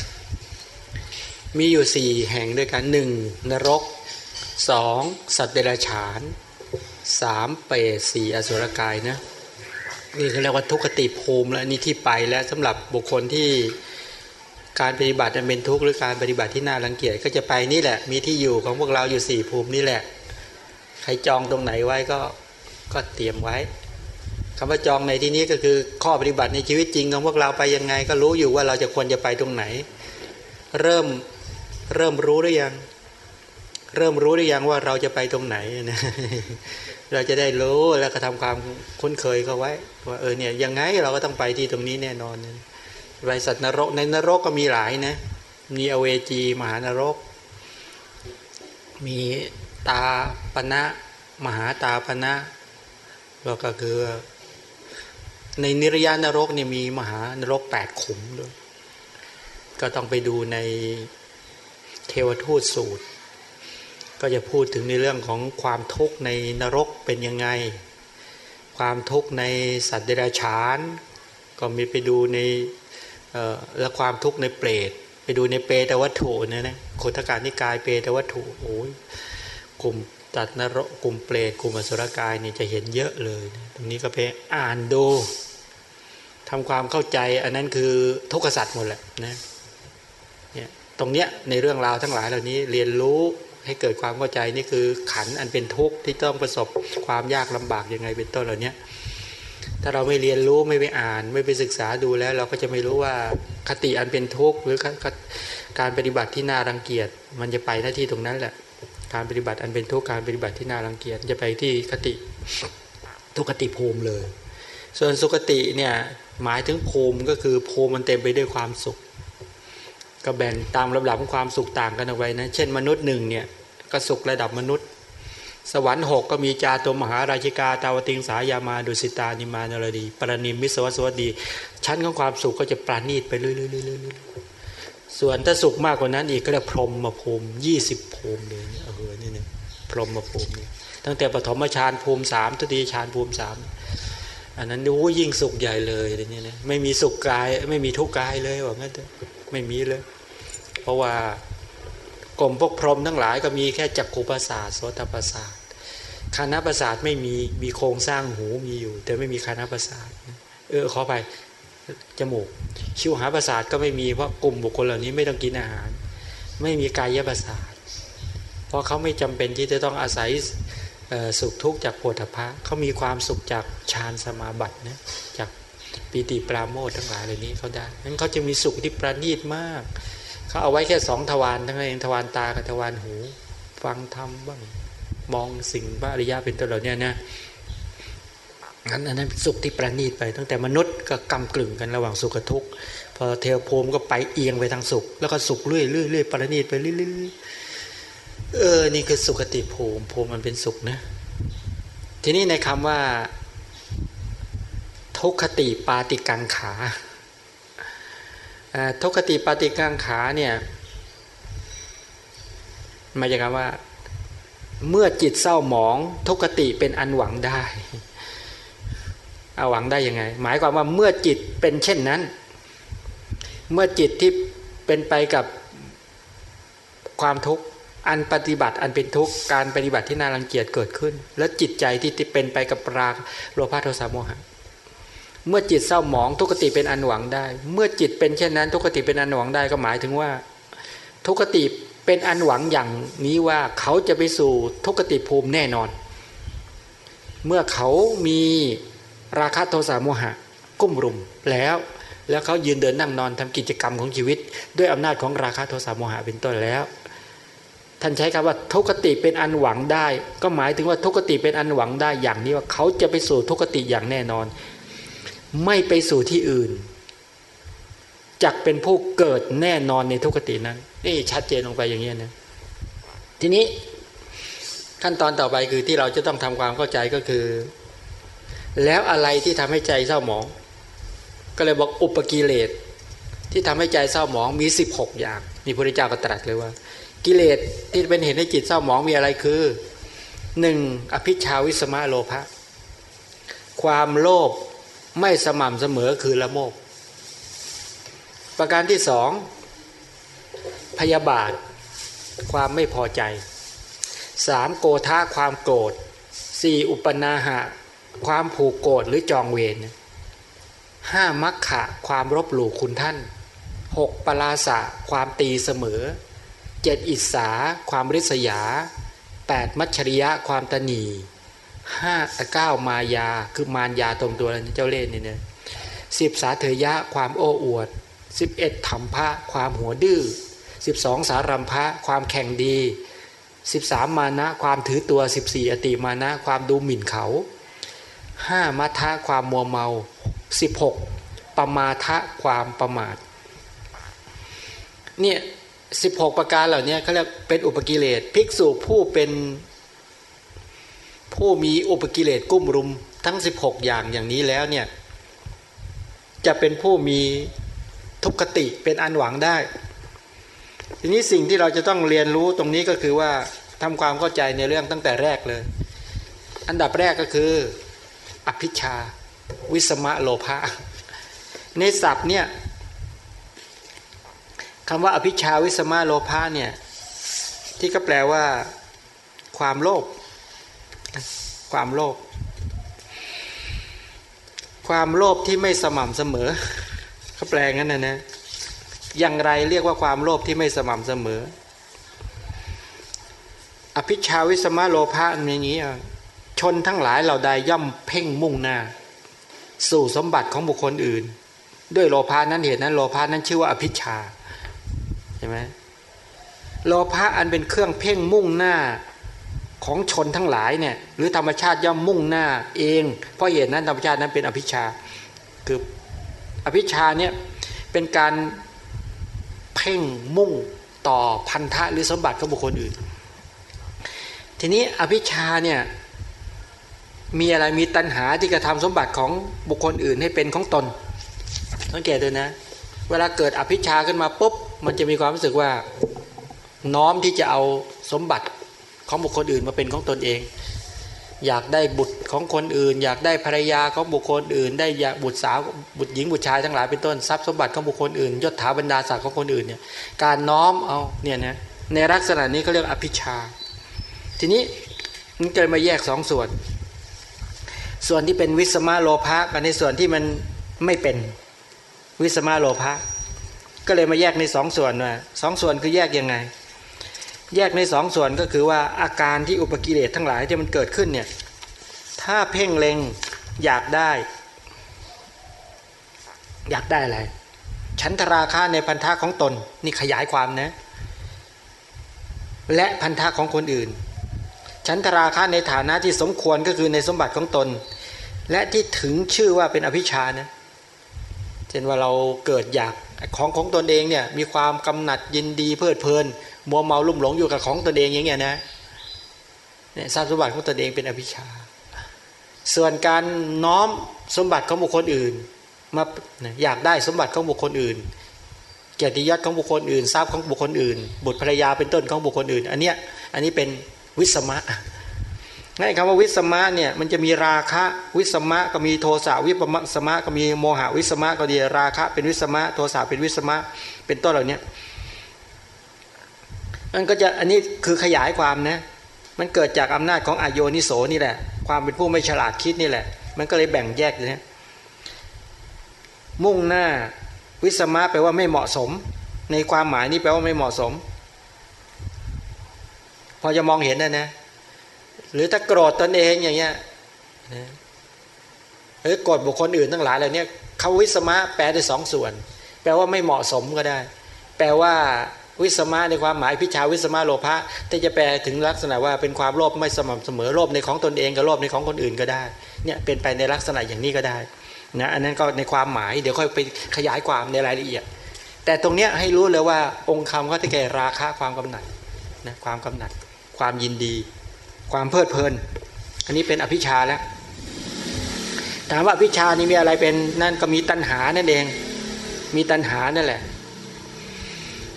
Speaker 1: มีอยู่สี่แห่งด้วยกันหนึ่งนรกสองสัตว์เดรัจฉานสามเปรตสี่อสุรกายนะนี่เขาเรียกว่าทุกขติภูมิและนี่ที่ไปแล้วสำหรับบุคคลที่การปฏิบัติเป็นทุกข์หรือการปฏิบัติที่น่ารังเกียจก็จะไปนี่แหละ มีที่อยู่ของพวกเราอยู่สี่ภูมินี่แหละ ใครจองตรงไหนไว้ก็ก็เตรียมไว้ คำว่าจองในที่นี้ก็คือข้อปฏิบัติในชีวิตจริงของพวกเราไปยังไง ก็รู้อยู่ว่าเราจะควรจะไปตรงไหน เริ่มเริ่มรู้หรือยัง เริ่มรู้หรือยังว่าเราจะไปตรงไหนนะเราจะได้รู้แล้วก็ทำความคุ้นเคยเขาไว้ว่าเออเนี่ยยังไงเราก็ต้องไปที่ตรงนี้แน่นอนไปสัตว์นรกในนรกก็มีหลายนะมีอเวจีมหานรก มีตาปณะมหาตาปณะแล้วก็คือ ในนิรยานรกเนี่ยมีมหานรกแปดขุมด้วย ก็ต้องไปดูในเทวทูตสูตร ก็จะพูดถึงในเรื่องของความทุกข์ในนรกเป็นยังไง ความทุกข์ในสัตว์เดรัจฉาน ก็มีไปดูในและความทุกข์ในเปรตไปดูในเปรตวัตถุเนี่ยนะโคตการนิกายเปรตวัตถุโอ้ยกลุ่มตัดนรกกลุ่มเปรตกลุ่มอสุรกายเนี่ยจะเห็นเยอะเลย ตรงนี้ก็ไปอ่านดู ทำความเข้าใจ อันนั้นคือทุกขสัตว์หมดแหละนะเนี่ยตรงเนี้ยในเรื่องราวทั้งหลายเหล่านี้เรียนรู้ให้เกิดความเข้าใจนี่คือขันอันเป็นทุกข์ที่ต้องประสบความยากลำบากยังไงเป็นต้นเหล่านี้ถ้าเราไม่เรียนรู้ไม่ไปอ่าน ไม่ไปศึกษาดูแล้ว เราก็จะไม่รู้ว่าคติอันเป็นทุกข์หรือการปฏิบัติที่น่ารังเกียจ มันจะไปหน้าที่ตรงนั้นแหละ การปฏิบัติอันเป็นทุกข์การปฏิบัติที่น่ารังเกียจจะไปที่คติทุกขติภูมิเลย ส่วนสุขติเนี่ย หมายถึงภูมิก็คือภูมิมันเต็มไปด้วยความสุข ก็แบ่งตามระดับของความสุขต่างกันเอาไว้นะ เช่นมนุษย์หนึ่งเนี่ยก็สุขระดับมนุษย์ สวรรค์หกก็มีจาตัวมหาราชิกาตาวติงสายามาดุสิตานิมานรดีปรณิมมิสวัสวัสดี ชั้นของความสุขก็จะปราณีตไปเรื่อยๆส่วนถ้าสุขมากกว่านั้นอีกก็เรียกพรหมมาภูมิยี่สิบภูมิเลยเออเนี่ยพรหมมาภูมิเนี่ยตั้งแต่ปฐมฌานภูมิสามทุติยฌานภูมิสาม อันนั้นดูยิ่งสุขใหญ่เลยอะไรเงี้ยนะไม่มีสุขกาย ไม่มีทุกข์กายเลยว่างั้นไม่มีเลย เพราะว่ากลมพวกพรหมทั้งหลายก็มีแค่จักขุประสาทโสตประสาทคานาประสาทไม่มีมีโครงสร้างหูมีอยู่ แต่ไม่มีคานาประสาทเออขอไปจมูกชิวหาประสาทก็ไม่มีเพราะกลุ่มบุคคลเหล่านี้ไม่ต้องกินอาหาร ไม่มีกายประสาทเพราะเขาไม่จำเป็นที่จะต้องอาศัย สุขทุกข์จากโพธพะเขามีความสุขจากฌานสมาบัตินะจากปีติปราโมททั้งหลายเหล่านี้เขาได้นั้นเขาจะมีสุขที่ประณีตมาก เขาเอาไว้แค่สองทวารทั้งนั้นเองทวารตากับทวารหู ฟังธรรมบ้างมองสิ่งพระอริยะเป็นตัวเราเนี่ยนะนั้นอันนั้นสุขที่ประณีตไปตั้งแต่มนุษย์ก็กำกลึงกันระหว่างสุขกับทุกข์พอเทวภูมิก็ไปเอียงไปทางสุข แล้วก็สุขเรื่อยเรื่อยเรื่อยประณีตไปเรื่อย เออ นี่คือสุขติภูมิภูมิมันเป็นสุขนะ ทีนี้ในคำว่า ทุกขติปาติกังขาทุกขติปาติกังขาเนี่ยมาจากคำว่า เมื่อจิตเศร้าหมอง ทุกติเป็นอันหวังได้ เอาหวังได้ยังไง หมายความว่าเมื่อจิตเป็นเช่นนั้น เมื่อจิตที่เป็นไปกับความทุกข์ อันปฏิบัติอันเป็นทุกข์การปฏิบัติที่น่ารังเกียจเกิดขึ้น แล้วจิตใจที่เป็นไปกับปราโลภะโทสะโมหะ เมื่อจิตเศร้าหมองทุกติเป็นอันหวังได้ เมื่อจิตเป็นเช่นนั้น ทุกติเป็นอันหวังได้ก็หมายถึงว่า ทุกติเป็นอันหวังอย่างนี้ว่าเขาจะไปสู่ทุกติภูมิแน่นอน เมื่อเขามีราคะโทสะโมหะ กุ้มรุมแล้วแล้วเขายืนเดินนั่งนอนทำกิจกรรมของชีวิต ด้วยอำนาจของราคะโทสะโมหะเป็นต้นแล้ว ท่านใช้คำว่าทุกติเป็นอันหวังได้ ก็หมายถึงว่าทุกติเป็นอันหวังได้อย่างนี้ว่าเขาจะไปสู่ทุกติอย่างแน่นอน ไม่ไปสู่ที่อื่นจักเป็นผู้เกิดแน่นอนในทุกขตินั้นนี่ชัดเจนลงไปอย่างนี้นะทีนี้ขั้นตอนต่อไปคือที่เราจะต้องทำความเข้าใจก็คือ แล้วอะไรที่ทำให้ใจเศร้าหมอง ก็เลยบอกอุปกิเลสที่ทำให้ใจเศร้าหมองมีสิบหกอย่างนี่พระเจ้าก็ตรัสเลยว่า กิเลสที่เป็นเหตุให้จิตเศร้าหมองมีอะไรคือหนึ่งอภิชาวิสมาโลภะความโลภไม่สม่ำเสมอคือละโมบประการที่สองพยาบาท ความไม่พอใจสามโกธาความโกรธสี่อุปนาหะ ความผูกโกรธหรือจองเวรห้ามัคขะ ความรบหลู่คุณท่านหกปราสะ ความตีเสมอ เจ็ดอิสาความริษยาแปดมัชริยะความตนีห้าเก้ามายาคือมารยาตรงตัวเจ้าเล่นนี่เนี่ยสิบสาเถยะความโอ้อวดสิบเอ็ดธรรมภะความหัวดื้อสิบสองสารัมภะความแข่งดีสิบสามมานะความถือตัวสิบสี่อติมานะความดูหมิ่นเขาห้ามัทะความมัวเมาสิบหกปมาทะความประมาทเนี่ย สิบหกประการเหล่านี้เขาเรียกเป็นอุปกิเลสภิกษุผู้เป็นผู้มีอุปกิเลสกุ้มรุมทั้ง 16 อย่างอย่างนี้แล้วเนี่ยจะเป็นผู้มีทุกขติเป็นอันหวังได้ ทีนี้สิ่งที่เราจะต้องเรียนรู้ตรงนี้ก็คือว่าทำความเข้าใจในเรื่องตั้งแต่แรกเลย อันดับแรกก็คือ อภิชา วิสมะโลภะในศัพท์เนี่ย คำว่าอภิชาวิสมะโลภะเนี่ยที่ก็แปลว่า ความโลภความโลภความโลภที่ไม่สม่ำเสมอเขาแปลงั้นนะนะอย่างไรเรียกว่าความโลภที่ไม่สม่ำเสมอ อภิชาวิสมะโลภะอย่างนี้ชนทั้งหลายเราใดย่อมเพ่งมุ่งหน้า สู่สมบัติของบุคคลอื่น ด้วยโลภานั้นเหตุนั้นโลภานั้นชื่อว่าอภิชา ช่ไหมโลภะอันเป็นเครื่องเพ่งมุ่งหน้าของชนทั้งหลายเนี่ย หรือธรรมชาติย่อมมุ่งหน้าเอง เพราะเหตุนั้นธรรมชาตินั้นเป็นอภิชาคืออภิชาเนี่ยเป็นการเพ่งมุ่งต่อพันธะหรือสมบัติของบุคคลอื่น ทีนี้อภิชาเนี่ยมีอะไรมีตัณหาที่กระทำสมบัติของบุคคลอื่นให้เป็นของตนสังเกตดูนะ เวลาเกิดอภิชาขึ้นมาปุ๊บ มันจะมีความรู้สึกว่า น้อมที่จะเอาสมบัติของบุคคลอื่นมาเป็นของตนเอง อยากได้บุตรของคนอื่น อยากได้ภรรยาของบุคคลอื่น ได้อยากบุตรสาวบุตรหญิงบุตรชายทั้งหลายเป็นต้นทรัพย์สมบัติของบุคคลอื่นยศถาบรรดาศักดิ์ของคนอื่นเนี่ยการน้อมเอาเนี่ยนะในลักษณะนี้เขาเรียกอภิชา ทีนี้มันเกิดมาแยกสองส่วน ส่วนที่เป็นวิสมาโลภะกับในส่วนที่มันไม่เป็นวิสมาโลภะ ก็เลยมาแยกในสองส่วนว่าสองส่วนคือแยกยังไง แยกในสองส่วนก็คือว่าอาการที่อุปกิเลสทั้งหลายที่มันเกิดขึ้นเนี่ยถ้าเพ่งเล็งอยากได้ อยากได้อะไรฉันทราคาในพันธะของตนนี่ขยายความนะ และพันธะของคนอื่น ฉันทราคาในฐานะที่สมควรก็คือในสมบัติของตน และที่ถึงชื่อว่าเป็นอภิชานะเช่นว่าเราเกิดอยาก ของของตนเองเนี่ยมีความกำหนัดยินดีเพลิดเพลิน มัวเมาลุ่มหลงอยู่กับของตนเองอย่างเงี้ยนะเนี่ยทรัพย์สมบัติของตนเองเป็นอภิชา ส่วนการน้อมสมบัติของบุคคลอื่นมาอยากได้สมบัติของบุคคลอื่น เกียรติยศของบุคคลอื่นทรัพย์ของบุคคลอื่น บุตรภรรยาเป็นต้นของบุคคลอื่น อันเนี้ยอันนี้เป็นวิสมะ ง่ายคำว่าวิสมะเนี่ยมันจะมีราคะวิสมะก็มีโทสะวิปมะสมะก็มีโมหะวิสมะก็ดีราคะ เป็นวิสมะโทสะเป็นวิสมะเป็นต้นเหล่านี้มันก็จะอันนี้คือขยายความนะมันเกิดจากอำนาจของอโยนิโสนี่แหละ ความเป็นผู้ไม่ฉลาดคิดนี่แหละ มันก็เลยแบ่งแยกนี่ยมุ่งหน้าวิสมะแปลว่าไม่เหมาะสม ในความหมายนี้แปลว่าไม่เหมาะสม พอจะมองเห็นนะนะ หรือถ้าโกรธตนเองอย่างเงี้ยหรือโกรธบุคคลอื่นทั้งหลายเหล่านี้คำวิสมะแปลได้สองส่วน แปลว่าไม่เหมาะสมก็ได้ แปลว่าวิสมาในความหมายพิชาวิสมาโลภะที่จะแปลถึงลักษณะว่าเป็นความโลภไม่สม่ำเสมอโลภในของตนเองกับโลภในของคนอื่นก็ได้เนี่ยเป็นไปในลักษณะอย่างนี้ก็ได้นะอันนั้นก็ในความหมายเดี๋ยวค่อยไปขยายความในรายละเอียด แต่ตรงเนี้ยให้รู้เลยว่าองค์คำก็จะแก่ราคะความกำหนัดนะความกำหนัด ความยินดี ความเพลิดเพลิน อันนี้เป็นอภิชาแล้วถามว่าอภิชานี่มีอะไรเป็นนั่นก็มีตัณหานั่นเอง มีตัณหานั่นแหละ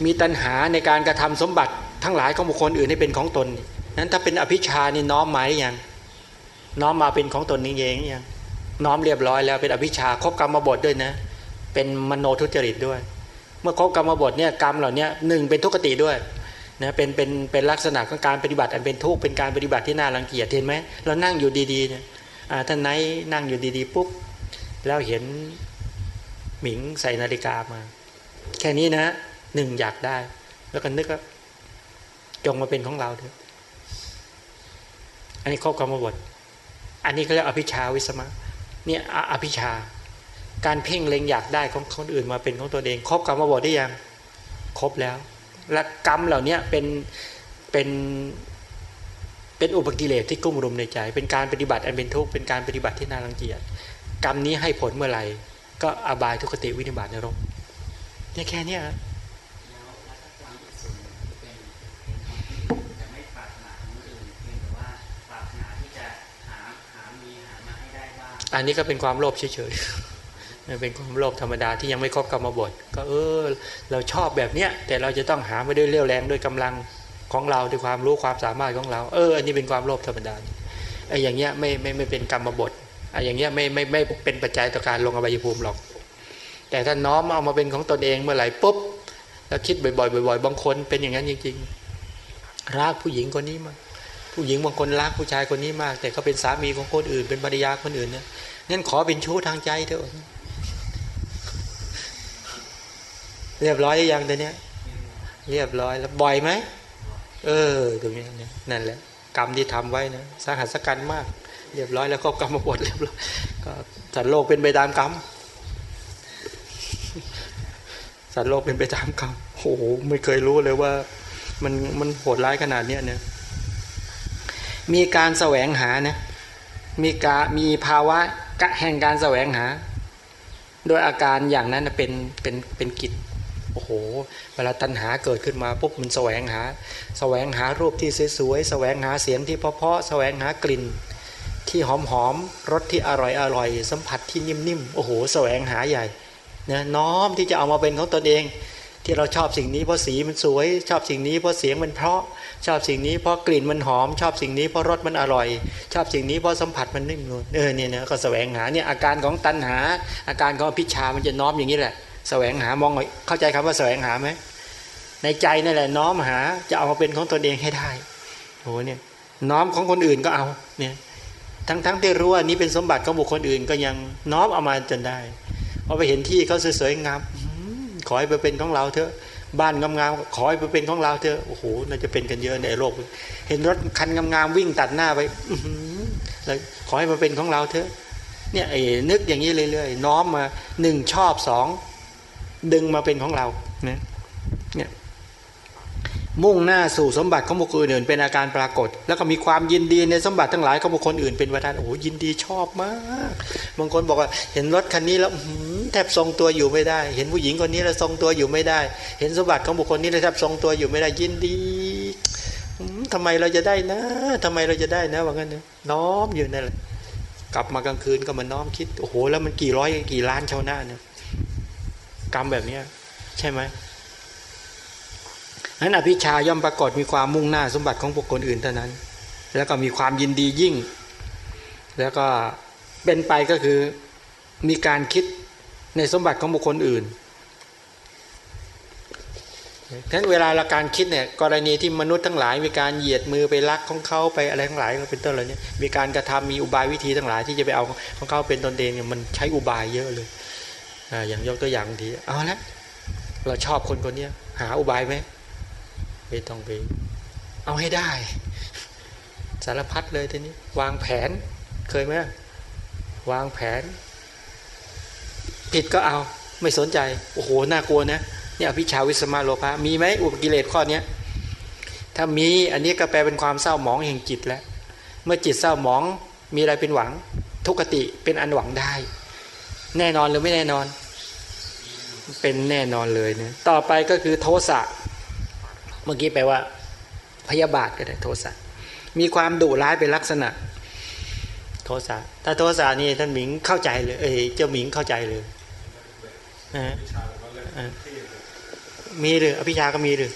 Speaker 1: มีตัณหาในการกระทำสมบัติทั้งหลายของบุคคลอื่นให้เป็นของตน นั้นถ้าเป็นอภิชานี่น้อมหมายยังน้อมมาเป็นของตนนี้เองยังน้อมเรียบร้อยแล้วเป็นอภิชาครบกรรมบทด้วยนะ เป็นมโนทุจริตด้วย เมื่อครบกรรมบทเนี่ยกรรมเหล่านี้หนึ่งเป็นทุกขติด้วย นะเป็นเป็นเป็นลักษณะของการปฏิบัติอันเป็นทุกข์เป็นการปฏิบัติที่น่ารังเกียจเห็นไหมเรานั่งอยู่ดีๆเนี่ยท่านไหนนั่งอยู่ดีๆปุ๊บแล้วเห็นหมิงใส่นาฬิกามา แค่นี้นะหนึ่งอยากได้ แล้วก็นึกว่าจงมาเป็นของเราเถอะอันนี้ครอบกรรมบทอันนี้เขาเรียกอภิชาวิสมะเนี่ยอภิชา การเพ่งเล็งอยากได้ของคนอื่นมาเป็นของตัวเอง ครอบกรรมบทได้ยังครบแล้ว และกรรมเหล่านี้เป็นเป็นเป็นอุปกิเลสที่กุ้มรุมในใจ เป็นการปฏิบัติอันเป็นทุกข์เป็นการปฏิบัติที่น่ารังเกียจกรรมนี้ให้ผลเมื่อไหร่ก็อบายทุกขติวินิบาตนรกเนี่ยแค่นี้อันนี้ก็เป็นความโลภเฉยๆ เป็นความโลภธรรมดาที่ยังไม่ครบกรรมบท ก็เออ เราชอบแบบเนี้ยแต่เราจะต้องหามาด้วยเรี่ยวแรงด้วยกำลังของเราด้วยความรู้ความสามารถของเรา เอออันนี้เป็นความโลภธรรมดาไอ้อย่างเงี้ยไม่ไม่ไม่เป็นกรรมบทไอ้อย่างเงี้ยไม่ไม่ไม่เป็นปัจจัยต่อการลงอบายภูมิหรอก แต่ถ้าน้อมเอามาเป็นของตนเองเมื่อไหร่ปุ๊บแล้วคิดบ่อยๆบ่อยๆบางคนเป็นอย่างนั้นจริงๆรักผู้หญิงคนนี้มากผู้หญิงบางคนรักผู้ชายคนนี้มาก แต่เขาเป็นสามีของคนอื่นเป็นภรรยาคนอื่นเนี่ยงั้นขอเป็นชู้ทางใจเถอะ เรียบร้อยหรือยังตอนนี้เรียบร้อยแล้วบ่อยไหมเออตรงนี้นั่นแหละ กรรมที่ทำไว้นะสาหัสกันมาก เรียบร้อยแล้วก็กรรมบทเรียบร้อยก็สัตว์โลกเป็นไปตามกรรมสัตว์โลกเป็นไปตามกรรมโอ้โหไม่เคยรู้เลยว่า มันมันโหดร้ายขนาดเนี้ยเนี่ยมีการแสวงหานะมีกามีภาวะกะแห่งการแสวงหา โดยอาการอย่างนั้นเป็นเป็นเป็นกิจ โอ้โห เวลาตัณหาเกิดขึ้นมาปุ๊บมันแสวงหา แสวงหารูปที่สวยๆ แสวงหาเสียงที่เพาะๆ แสวงหากลิ่น ที่หอมๆ รสที่อร่อยๆ สัมผัสที่นิ่มๆ โอ้โห แสวงหาใหญ่นะน้อมที่จะเอามาเป็นของตนเอง ที่เราชอบสิ่งนี้เพราะสีมันสวย ชอบสิ่งนี้เพราะเสียงมันเพราะ ชอบสิ่งนี้เพราะกลิ่นมันหอม ชอบสิ่งนี้เพราะรสมันอร่อย ชอบสิ่งนี้เพราะสัมผัสมันนิ่มนวล เออเนี่ยนะก็แสวงหาเนี่ยอาการของตัณหา อาการของพิชามันจะน้อมอย่างนี้แหละ แสวงหามองเข้าใจคำว่าแสวงหาไหมในใจนั่นแหละน้อมหา จะเอามาเป็นของตนเองให้ได้โอ้เนี่ยน้อมของคนอื่นก็เอาเนี่ยทั้งๆทที่รู้ว่านี้เป็นสมบัติของบุคคลอื่น ก็ยังน้อมเอามาจนได้พอไปเห็นที่เขาสวยๆงามขอให้ไปเป็นของเราเถอะบ้านงามๆขอให้ไปเป็นของเราเถอะโอ้โหน่าจะเป็นกันเยอะในโลก เห็นรถคันงามๆวิ่งตัดหน้าไปแล้วขอให้มาเป็นของเราเถอะเนี่ยไอ้นึกอย่างนี้เรื่อยๆน้อมมาหนึ่งชอบสอง ดึงมาเป็นของเราเนี่ยเนี่ยมุ่งหน้าสู่สมบัติของบุคคลอื่นเป็นอาการปรากฏ แล้วก็มีความยินดีในสมบัติทั้งหลายของบุคคลอื่นเป็นวัฏโอ้ยินดีชอบมากบางคนบอกว่าเห็นรถคันนี้แล้วแทบทรงตัวอยู่ไม่ได้ เห็นผู้หญิงคนนี้แล้วทรงตัวอยู่ไม่ได้ เห็นสมบัติของบุคคลนี้แล้วแทบทรงตัวอยู่ไม่ได้ยินดีทำไมเราจะได้นะทำไมเราจะได้นะว่างั้นนะน้อมอยู่นั่นแหละกลับมากลางคืนก็มาน้อมคิดโอ้โหแล้วมันกี่ร้อยกี่ล้านชาวนาเนี่ย กรรมแบบนี้ใช่ไหมนั้นอภิชาย่อมปรากฏมีความมุ่งหน้าสมบัติของบุคคลอื่นเท่านั้น แล้วก็มีความยินดียิ่ง แล้วก็เป็นไปก็คือมีการคิดในสมบัติของบุคคลอื่นฉะนั้นเวลาเราการคิดเนี่ยกรณีที่มนุษย์ทั้งหลาย มีการเหยียดมือไปลักของเขาไปอะไรทั้งหลายเป็นต้นเลยเนี่ยมีการกระทำมีอุบายวิธีทั้งหลาย ที่จะไปเอาของเขาเป็นตนเองเนี่ยมันใช้อุบายเยอะเลย อย่างยกตัวอย่างทีเอาละเราชอบคนคนนี้หาอุบายไหมไม่ต้องไปเอาให้ได้ สารพัดเลยทีนี้ วางแผนเคยไหมวางแผน ผิดก็เอา ไม่สนใจ โอ้โหน่ากลัวนะเนี่ยพิชาวิสมาโลภะมีไหมอุปกิเลสข้อเนี้ยถ้ามีอันนี้ก็แปลเป็นความเศร้าหมองแห่งจิตแล้ว เมื่อจิตเศร้าหมองมีอะไรเป็นหวัง ทุกติเป็นอันหวังได้ แน่นอนหรือไม่แน่นอน เป็นแน่นอนเลยเนี่ยต่อไปก็คือโทสะเมื่อกี้แปลว่า พยาบาทก็ได้โทสะมีความดุร้ายเป็นลักษณะ โทสะถ้าโทสะนี่ท่านหมิงเข้าใจเลยเอ้ยเจ้าหมิงเข้าใจเลยนะมีหรืออภิชาก็มีหรือ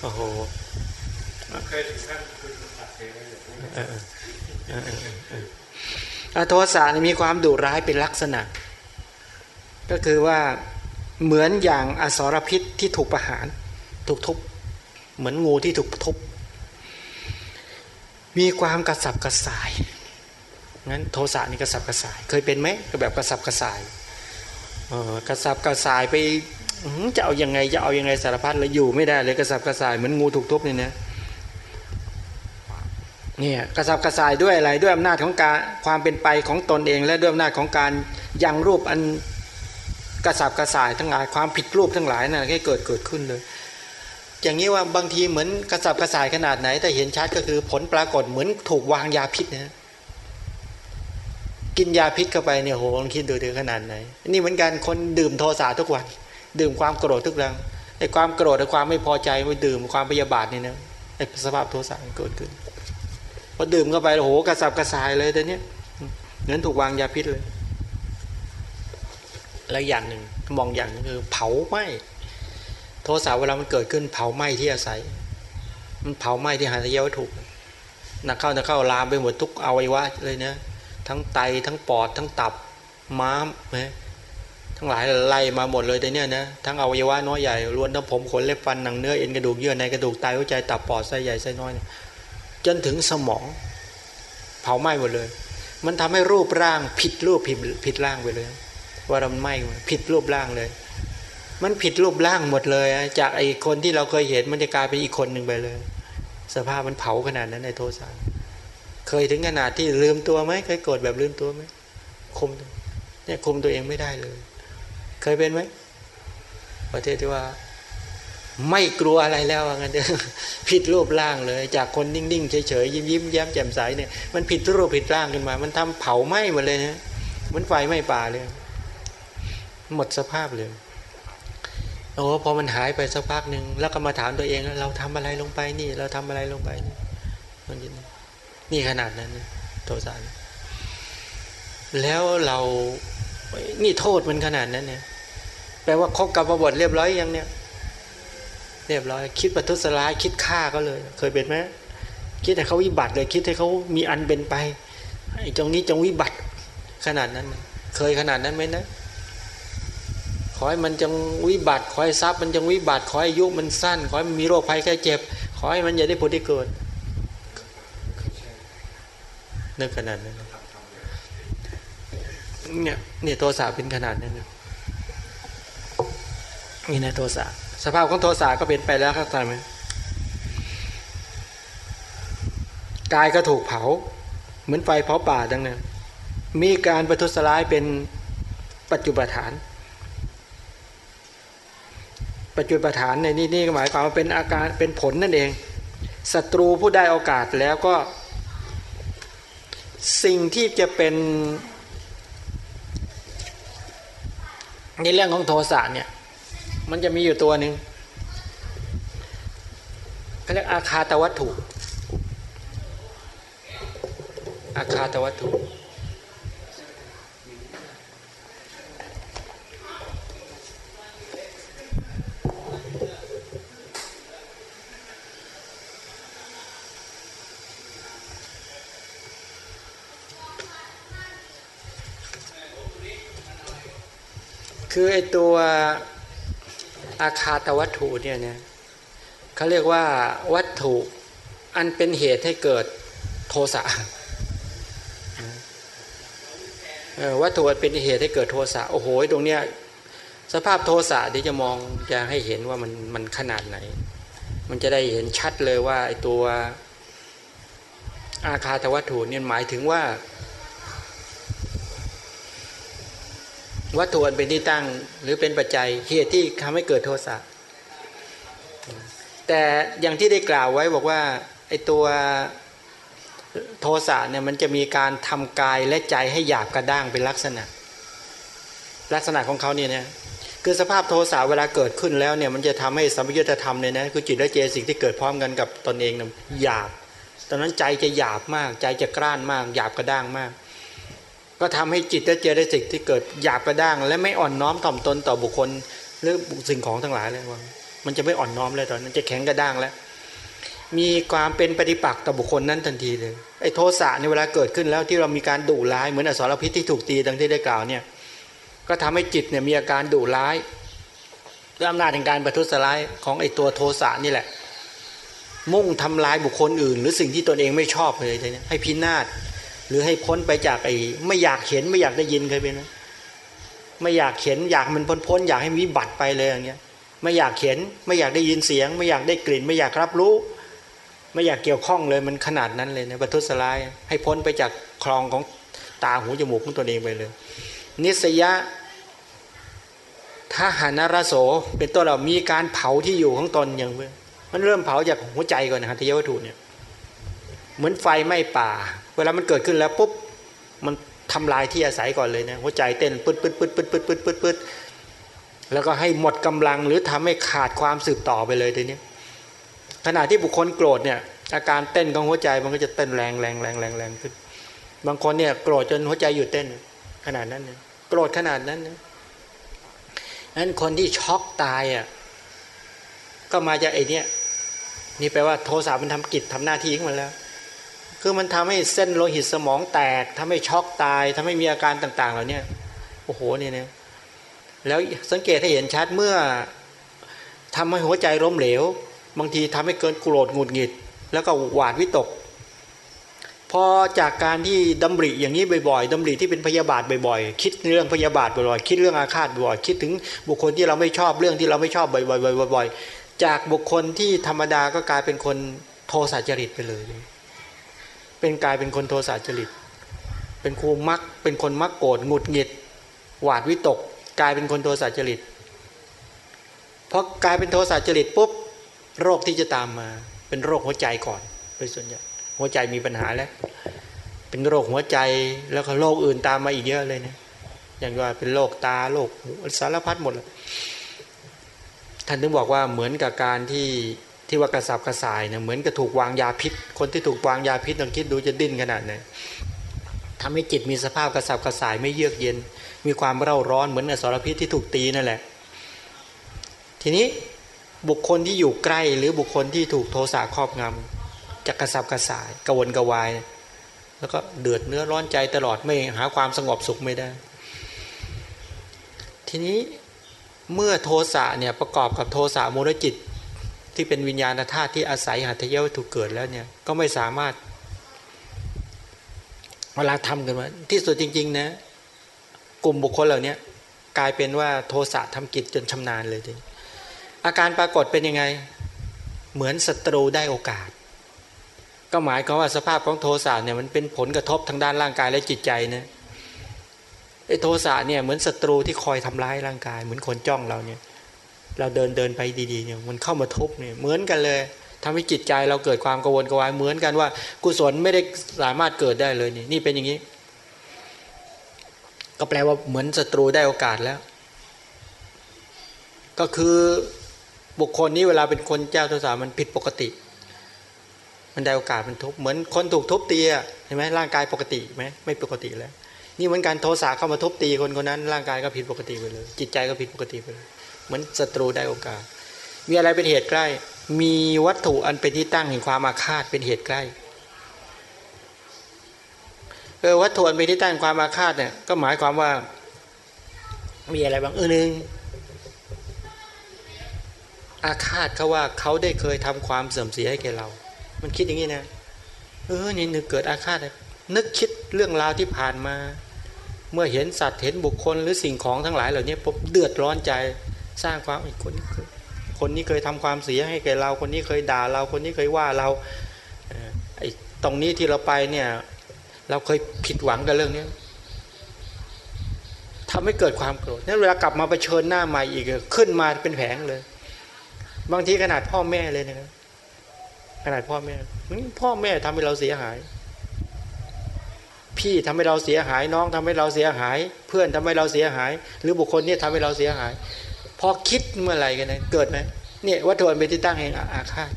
Speaker 1: โอ้โหเคยถึงขั้นคุณอัดเท โทสะมีความดุร้ายเป็นลักษณะ ก็คือว่าเหมือนอย่างอสรพิษที่ถูกประหาร ถูกทุบเหมือนงูที่ถูกทุบมีความกระสับกระส่ายงั้นโทสะนี่กระสับกระส่าย เคยเป็นไหมก็แบบกระสับกระส่ายเออกระสับกระส่ายไปจะเอาอยัางไงจะเอาอยัางไงสารพัดเลยอยู่ไม่ได้เลยกระสับกระส่ายเหมือนงูถูกทุบเนี่ยนะ เนี่ยกระสับกระส่ายด้วยอะไรด้วยอำนาจของการความเป็นไปของตนเอง และด้วยอำนาจของการยังรูปอันกระสับกระส่ายทั้งหลายความผิดรูปทั้งหลายนะ่ะให้เกิดเกิดขึ้นเลย อย่างนี้ว่าบางทีเหมือนกระสับกระส่ายขนาดไหน แต่เห็นชัดก็คือผลปรากฏเหมือนถูกวางยาพิษนะกินยาพิษเข้าไปเนี่ยโหลองคิดดูถึงขนาดไหนนี่เหมือนกันคนดื่มโทสะทุกวัน ดื่มความโกรธทุกครั้งไอ้ความโกรธไอ้ความไม่พอใจไปดื่มความพยาบาทนี่นะไอ้สภาพโทสะเกิดขึ้น พอดื่มเข้าไปโอ้โหกระสับกระส่ายเลยแต่เนี้ยเหมือนถูกวางยาพิษเลยแล้วอย่างหนึ่งมองอย่างนึงคือเผาไหม้โทสะเวลามันเกิดขึ้นเผาไหม้ที่อาศัย มันเผาไหม้ที่หาทายวัตถุนักเข้านักเข้าลามไปหมดทุกอวัยวะเลยนะทั้งไตทั้งปอดทั้งตับม้ามนะทั้งหลายไล่มาหมดเลยแต่เนี้ยนะทั้งอวัยวะน้อยใหญ่ล้วนทั้งผมขนเล็บฟันหนังเนื้อเอ็นกระดูกเยื่อในกระดูกไตหัวใจตับปอดไส้ใหญ่ไส้น้อย จนถึงสมอง เผาไหม้หมดเลย มันทำให้รูปร่างผิดรูปผิดผิดร่างไปเลย ว่าเราไหม้ผิดรูปร่างเลย มันผิดรูปร่างหมดเลย จากไอ้คนที่เราเคยเห็นมันจะกลายเป็นอีกคนหนึ่งไปเลย สภาพมันเผาขนาดนั้นในโทสะเคยถึงขนาดที่ลืมตัวไหมเคยโกรธแบบลืมตัวไหมคุมเนี่ยคุมตัวเองไม่ได้เลย เคยเป็นไหมประเทศที่ว่า ไม่กลัวอะไรแล้วงั้นเด้อผิดรูปร่างเลย จากคนนิ่งๆเฉยๆยิ้มยิ้มแย้มแจ่มใสเนี่ยมันผิดรูปผิดร่างขึ้นมา มันทำเผาไหม้หมดเลยนะมันไฟไหม้ป่าเลย หมดสภาพเลยโอ้พอมันหายไปสักพักหนึ่งแล้วก็มาถามตัวเองเราทำอะไรลงไปนี่ เราทำอะไรลงไปนี่มันนี่ขนาดนั้นโทสะแล้วเรานี่โทษมันขนาดนั้นเนี่ยแปลว่าคบกับประบทเรียบร้อยยังเนี่ย เรียบร้อยคิดประทุษร้ายคิดฆ่าก็เลย เคยเป็นไหมคิดให้เขาวิบัติเลยคิดให้เขามีอันเป็นไปไอ้ตรงนี้จงวิบัติขนาดนั้น เคยขนาดนั้นไหมนะขอให้มันจงวิบัติ ขอให้ทรัพย์มันจงวิบัติ ขอให้ยุมันสั้น ขอให้มันมีโรคภัยแค่เจ็บ ขอให้มันอย่าได้ผลที่เกิดนึกขนาดนั้นเนี่ยเนี่ยโทสะเป็นขนาดนั้นนี่นะโทสะ สภาพของโทสะก็เป็นไปแล้วครับท่านไหมกายก็ถูกเผา เหมือนไฟเผาป่าดังนั้น มีการประทุษร้ายเป็นปัจจุบันฐาน ปัจจุบันฐานในนี่นี่หมายความว่าเป็นอาการเป็นผลนั่นเองศัตรูผู้ได้โอกาสแล้วก็ สิ่งที่จะเป็นในเรื่องของโทสะเนี่ย มันจะมีอยู่ตัวหนึ่งเขาเรียกอาคาตวัตถุ อาคาตวัตถุ คือไอตัว อาคาตวัตถุเนี่ยเนี่ยเขาเรียกว่าวัตถุอันเป็นเหตุให้เกิดโทสะวัตถุเป็นเหตุให้เกิดโทสะโอ้โหตรงเนี้ยสภาพโทสะที่จะมองจะให้เห็นว่ามันมันขนาดไหน มันจะได้เห็นชัดเลยว่าไอตัวอาคาตวัตถุเนี่ยหมายถึงว่า วัตถุอันเป็นที่ตั้งหรือเป็นปัจจัยเหตุที่ทำให้เกิดโทสะแต่อย่างที่ได้กล่าวไว้บอกว่าไอ้ตัวโทสะเนี่ยมันจะมีการทำกายและใจให้หยาบกระด้างเป็นลักษณะ ลักษณะของเขาเนี่ยนะคือสภาพโทสะเวลาเกิดขึ้นแล้วเนี่ยมันจะทำให้สัมยุญธธรรมเนี่ยนะคือจิตและเจสิ่งที่เกิดพร้อมกันกับตนเองนะหยาบ ตอนนั้นใจจะหยาบมาก ใจจะกร้านมาก หยาบกระด้างมาก ก็ทำให้จิตและเจตสิกที่เกิดหยาบกระด้าง และไม่อ่อนน้อมถ่อมตนต่อบุคคลหรือสิ่งของทั้งหลายเลยว่ามันจะไม่อ่อนน้อมเลยตอนนั้นจะแข็งกระด้างแล้ว มีความเป็นปฏิปักษ์ต่อบุคคลนั้นทันทีเลยไอ้โทสะในเวลาเกิดขึ้นแล้วที่เรามีการดุร้ายเหมือนอสรพิษที่ถูกตีดังที่ได้กล่าวเนี่ยก็ทำให้จิตเนี่ยมีอาการดุร้ายด้วยอำนาจแห่งการประทุษร้ายของไอ้ตัวโทสะนี่แหละ มุ่งทำลายบุคคลอื่น หรือสิ่งที่ตนเองไม่ชอบเลยเนี่ยให้พินาศ หรือให้พ้นไปจากไอ้ไม่อยากเห็นไม่อยากได้ยินเคยเป็นไหมไม่อยากเห็นอยากมันพ้นพ้นอยากให้วิบัติไปเลยอย่างเงี้ยไม่อยากเห็นไม่อยากได้ยินเสียง ไม่อยากได้กลิ่น ไม่อยากรับรู้ ไม่อยากเกี่ยวข้องเลยมันขนาดนั้นเลยนะบัตุสลาย ให้พ้นไปจากคลองของตาหูจมูกของตัวเองไปเลย นิสยะถ้าหานารโสเป็นตัวเรามีการเผาที่อยู่ของตนอย่างเมื่อมันเริ่มเผาจากหัวใจก่อนนะฮะทยวัตถุเนี่ยเหมือนไฟไหม้ป่า เวลามันเกิดขึ้นแล้วปุ๊บมันทำลายที่อาศัยก่อนเลยนะหัวใจเต้นปึ๊ดปึ๊ดปึ๊ดปึ๊ดปึ๊ดปึ๊ดปึ๊ดปึ๊ดแล้วก็ให้หมดกำลังหรือทำให้ขาดความสืบต่อไปเลยทีนี้ขณะที่บุคคลโกรธเนี่ยอาการเต้นของหัวใจมันก็จะเต้นแรงแรงแรงแรงแรงขึ้น บางคนเนี่ยโกรธจนหัวใจหยุดเต้นขนาดนั้นเนี่ยโกรธขนาดนั้นนะนั้นคนที่ช็อกตายอะก็มาจากไอ้นี่นี่แปลว่าโทสะมันทำกิจทำหน้าที่ของมันแล้ว คือมันทำให้เส้นโลหิตสมองแตกทำให้ช็อกตายทำให้มีอาการต่าง ๆ เหล่านี้โอ้โหเนี่ยนะแล้วสังเกตให้เห็นชัดเมื่อทำให้หัวใจล้มเหลว บางทีทำให้เกินโกรธหงุดหงิด แล้วก็หวาดวิตก พอจากการที่ดำริอย่างนี้บ่อยๆดำริที่เป็นพยาบาทบ่อยๆ คิดเรื่องพยาบาทบ่อยๆ คิดเรื่องอาฆาตบ่อยๆ คิดถึงบุคคลที่เราไม่ชอบเรื่องที่เราไม่ชอบบ่อยๆ บ่อยๆ จากบุคคลที่ธรรมดาก็กลายเป็นคนโทสะจริตไปเลย เป็นกลายเป็นคนโทสะจริต เป็นครูมักเป็นคนมักโกรธหงุดหงิด หวาดวิตกกลายเป็นคนโทสะจริตพอกลายเป็นโทสะจริตปุ๊บโรคที่จะตามมาเป็นโรคหัวใจก่อนโดยส่วนใหญ่หัวใจมีปัญหาแล้ว เป็นโรคหัวใจแล้วก็โรคอื่นตามมาอีกเยอะเลยเนะอย่างว่าเป็นโรคตาโรคสารพัดหมดเลยท่านถึงบอกว่าเหมือนกับการที่ ที่ว่ากระสับกระส่ายเนี่ยเหมือนกับถูกวางยาพิษ คนที่ถูกวางยาพิษลองคิดดูจะดิ้นขนาดไหนทำให้จิตมีสภาพกระสับกระส่ายไม่เยือกเย็น มีความเร่าร้อนเหมือนอสรพิษที่ถูกตีนั่นแหละ ทีนี้บุคคลที่อยู่ใกล้หรือบุคคลที่ถูกโทสะครอบงำจะกระสับกระส่ายกระวนกระวาย แล้วก็เดือดเนื้อร้อนใจตลอดไม่หาความสงบสุขไม่ได้ ทีนี้เมื่อโทสะเนี่ยประกอบกับโทสะมูลจิต ที่เป็นวิญญาณธาตุที่อาศัยหัตถยวัตถุเกิดแล้วเนี่ยก็ไม่สามารถ เวลาทำกันมาที่สุดจริง ๆ นะ กลุ่มบุคคลเหล่านี้กลายเป็นว่าโทสะทำกิจจนชำนาญเลยทีอาการปรากฏเป็นยังไง เหมือนศัตรูได้โอกาส ก็หมายความว่าสภาพของโทสะเนี่ยมันเป็นผลกระทบทางด้านร่างกายและจิตใจนะไอ้โทสะเนี่ยเหมือนศัตรูที่คอยทำร้ายร่างกาย เหมือนคนจ้องเราเนี่ย เราเดินเดินไปดีๆเนี่ยมันเข้ามาทุบเนี่ยเหมือนกันเลยทำให้จิตใจเราเกิดความกังวลกังวายเหมือนกันว่า กุศลไม่ได้สามารถเกิดได้เลยนี่นี่เป็นอย่างนี้ ก็แปลว่าเหมือนศัตรูได้โอกาสแล้ว ก็คือบุคคลนี้เวลาเป็นคนเจ้าโทสะมันผิดปกติ มันได้โอกาสมันทุบเหมือนคนถูกทุบตีเห็นไหมร่างกายปกติไหมไม่ปกติแล้ว นี่เหมือนการโทสะเข้ามาทุบตีคนคนนั้น ร่างกายก็ผิดปกติไปเลย จิตใจก็ผิดปกติไปเลย เหมือนศัตรูได้โอกาส มีอะไรเป็นเหตุใกล้ มีวัตถุอันเป็นที่ตั้งแห่งความอาฆาตเป็นเหตุใกล้เออวัตถุอันเป็นที่ตั้งความอาฆาตเนี่ยก็หมายความว่า มีอะไรบางเออหนึ่งอาฆาตเขาว่าเขาได้เคยทำความเสื่อมเสียให้แกเรา มันคิดอย่างนี้นะ เออนี่นึกเกิดอาฆาตนึกคิดเรื่องราวที่ผ่านมา เมื่อเห็นสัตว์เห็นบุคคลหรือสิ่งของทั้งหลายเหล่านี้ปุ๊บเดือดร้อนใจ สร้างความอีกคนนี้เคยคนนี้เคยทำความเสียให้แก่เราคนนี้เคยด่าเราคนนี้เคยว่าเราไอ้ตรงนี้ที่เราไปเนี่ย เราเคยผิดหวังกับเรื่องนี้ทำให้เกิดความโกรธนั้นเวลากลับมาเผชิญหน้าใหม่อีกขึ้นมาเป็นแผงเลย บางทีขนาดพ่อแม่เลยนะครับขนาดพ่อแม่พ่อแม่ทำให้เราเสียหาย พี่ทำให้เราเสียหายน้องทำให้เราเสียหาย เพื่อนทำให้เราเสียหาย หรือบุคคลนี้ทำให้เราเสียหาย พอคิดเมื่อไหร่กันนะเกิดไหมเนี่ยวัตถุอันเป็นที่ตั้งแห่งอาฆาต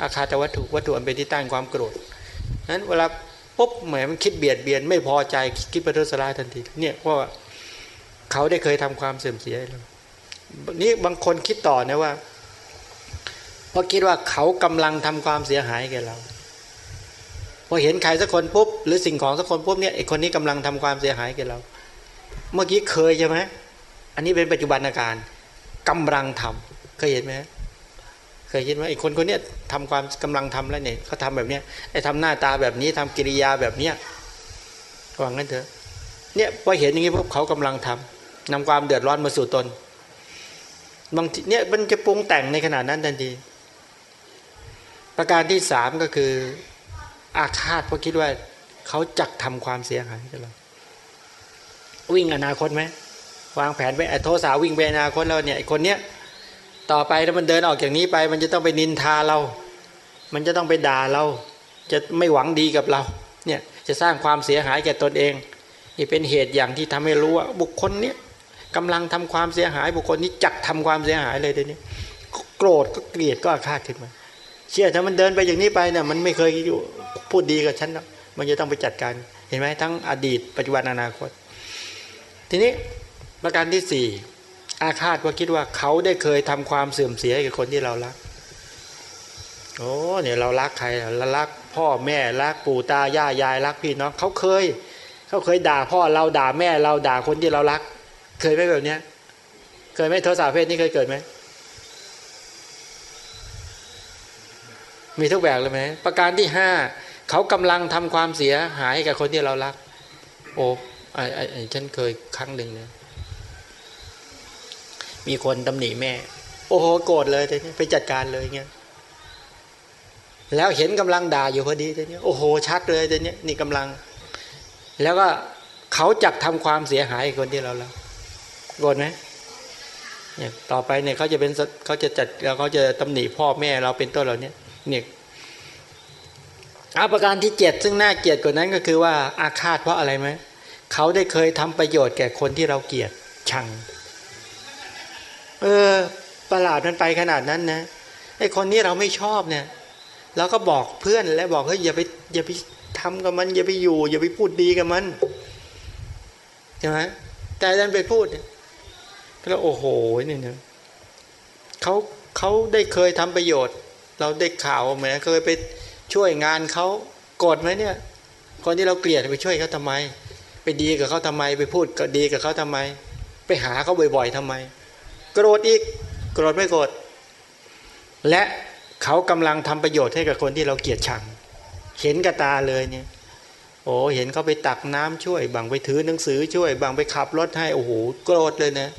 Speaker 1: อาฆาตวัตถุวัตถุอันเป็นที่ตั้งความโกรธนั้นเวลาปุ๊บเหมือนมันคิดเบียดเบียน ไม่พอใจคิดประทุษร้ายทันที เนี่ยว่าเขาได้เคยทำความเสื่อมเสียแล้วนี่บางคนคิดต่อนะว่าเพราะคิดว่าเขากำลังทำความเสียหายแก่เราพอเห็นใครสักคนปุ๊บหรือสิ่งของสักคนปุ๊บเนี่ยไอคนนี้กำลังทำความเสียหายแก่เรา เมื่อกี้เคยใช่ไหม อันนี้เป็นปัจจุบันอาการกำลังทำเคยเห็นไหมเคยเห็นไหมไอคนคนนี้ทำความกำลังทำแล้วเนี่ยเขาทำแบบเนี้ยไอ้ทำหน้าตาแบบนี้ทำกิริยาแบบเนี้ยว่างั้นเถอะเนี่ยพอเห็นอย่างนี้พวกเขากำลังทำนำความเดือดร้อนมาสู่ตนบางทีเนี่ยมันจะปรุงแต่งในขณะนั้นทันทีประการที่สามก็คือ อาฆาตเพราะคิดว่าเขาจักทำความเสียหายกับเราวิ่งอนาคตไหม วางแผนไปโทสาวิ่งไปอนาคตแล้วเนี่ยคนเนี้ยต่อไปถ้ามันเดินออกจากนี้ไป มันจะต้องไปนินทาเรา มันจะต้องไปด่าเรา จะไม่หวังดีกับเรา เนี่ยจะสร้างความเสียหายแก่ตนเอง นี่เป็นเหตุอย่างที่ทำให้รู้ว่าบุคคลเนี้ยกำลังทำความเสียหาย บุคคลนี้จักทำความเสียหายเลยเดี๋ยวนี้โกรธก็เกลียดก็อาฆาตขึ้นมาเชื่อถ้ามันเดินไปอย่างนี้ไปเนี่ยมันไม่เคยอยู่พูดดีกับฉันหรอกมันจะต้องไปจัดการ เห็นไหมทั้งอดีต ปัจจุบันอนาคต ทีนี้ ประการที่สี่อาฆาตว่าคิดว่าเขาได้เคยทำความเสื่อมเสียกับคนที่เรารัก โอ้เนี่ยเรารักใครเรารักพ่อแม่รักปู่ตาย่ายายรักพี่น้องเขาเคย เขาเคยด่าพ่อเราด่าแม่เราด่าคนที่เรารัก เคยไหมแบบเนี้ย เคยไหมโทรศัพท์เพศนี้เคยเกิดไหมมีทุกแบบเลยไหมประการที่ห้าเขากำลังทำความเสียหายกับคนที่เรารัก โอ้ไอ้ไอ้ฉันเคยครั้งหนึ่งเนี่ย มีคนตำหนิแม่ โอ้โหโกรธเลยทีนี้ไปจัดการเลยเงี้ยแล้วเห็นกำลังด่าอยู่พอดีทีนี้โอ้โหชัดเลยทีนี้นี่กำลัง แล้วก็เขาจักทำความเสียหายคนที่เรารักโกรธไหมเนี่ยต่อไปเนี่ยเขาจะเป็นเขาจะจัดแล้วเขาจะตำหนิพ่อแม่เราเป็นต้นเหล่านี้เนี่ยอาประการที่เจ็ดซึ่งน่าเกลียดกว่านั้นก็คือว่าอาฆาตเพราะอะไรไหมเขาได้เคยทำประโยชน์แก่คนที่เราเกลียดชัง เออประหลาดมันไปขนาดนั้นนะไอคนนี้เราไม่ชอบเนี่ยเราก็บอกเพื่อนและบอกเฮ้ยอย่าไปอย่าไปทำกับมันอย่าไปอยู่ อย่าไปพูดดีกับมันใช่ไหมแต่ดันไปพูดแล้วโอ้โหนี่เนี่ยเขาเขาได้เคยทำประโยชน์ เราได้ข่าวเหมือนเคยไปช่วยงานเขาโกรธไหมเนี่ย คนที่เราเกลียดไปช่วยเขาทำไม ไปดีกับเขาทำไม ไปพูดก็ดีกับเขาทำไม ไปหาเขาบ่อย ๆทำไม โกรธอีกโกรธไม่โกรธและเขากำลังทำประโยชน์ให้กับคนที่เราเกลียดชัง เห็นกระตาเลยเนี่ยโอ้เห็นเขาไปตักน้ำช่วยบางไปถือหนังสือช่วยบางไปขับรถให้โอ้โหโกรธเลยนะ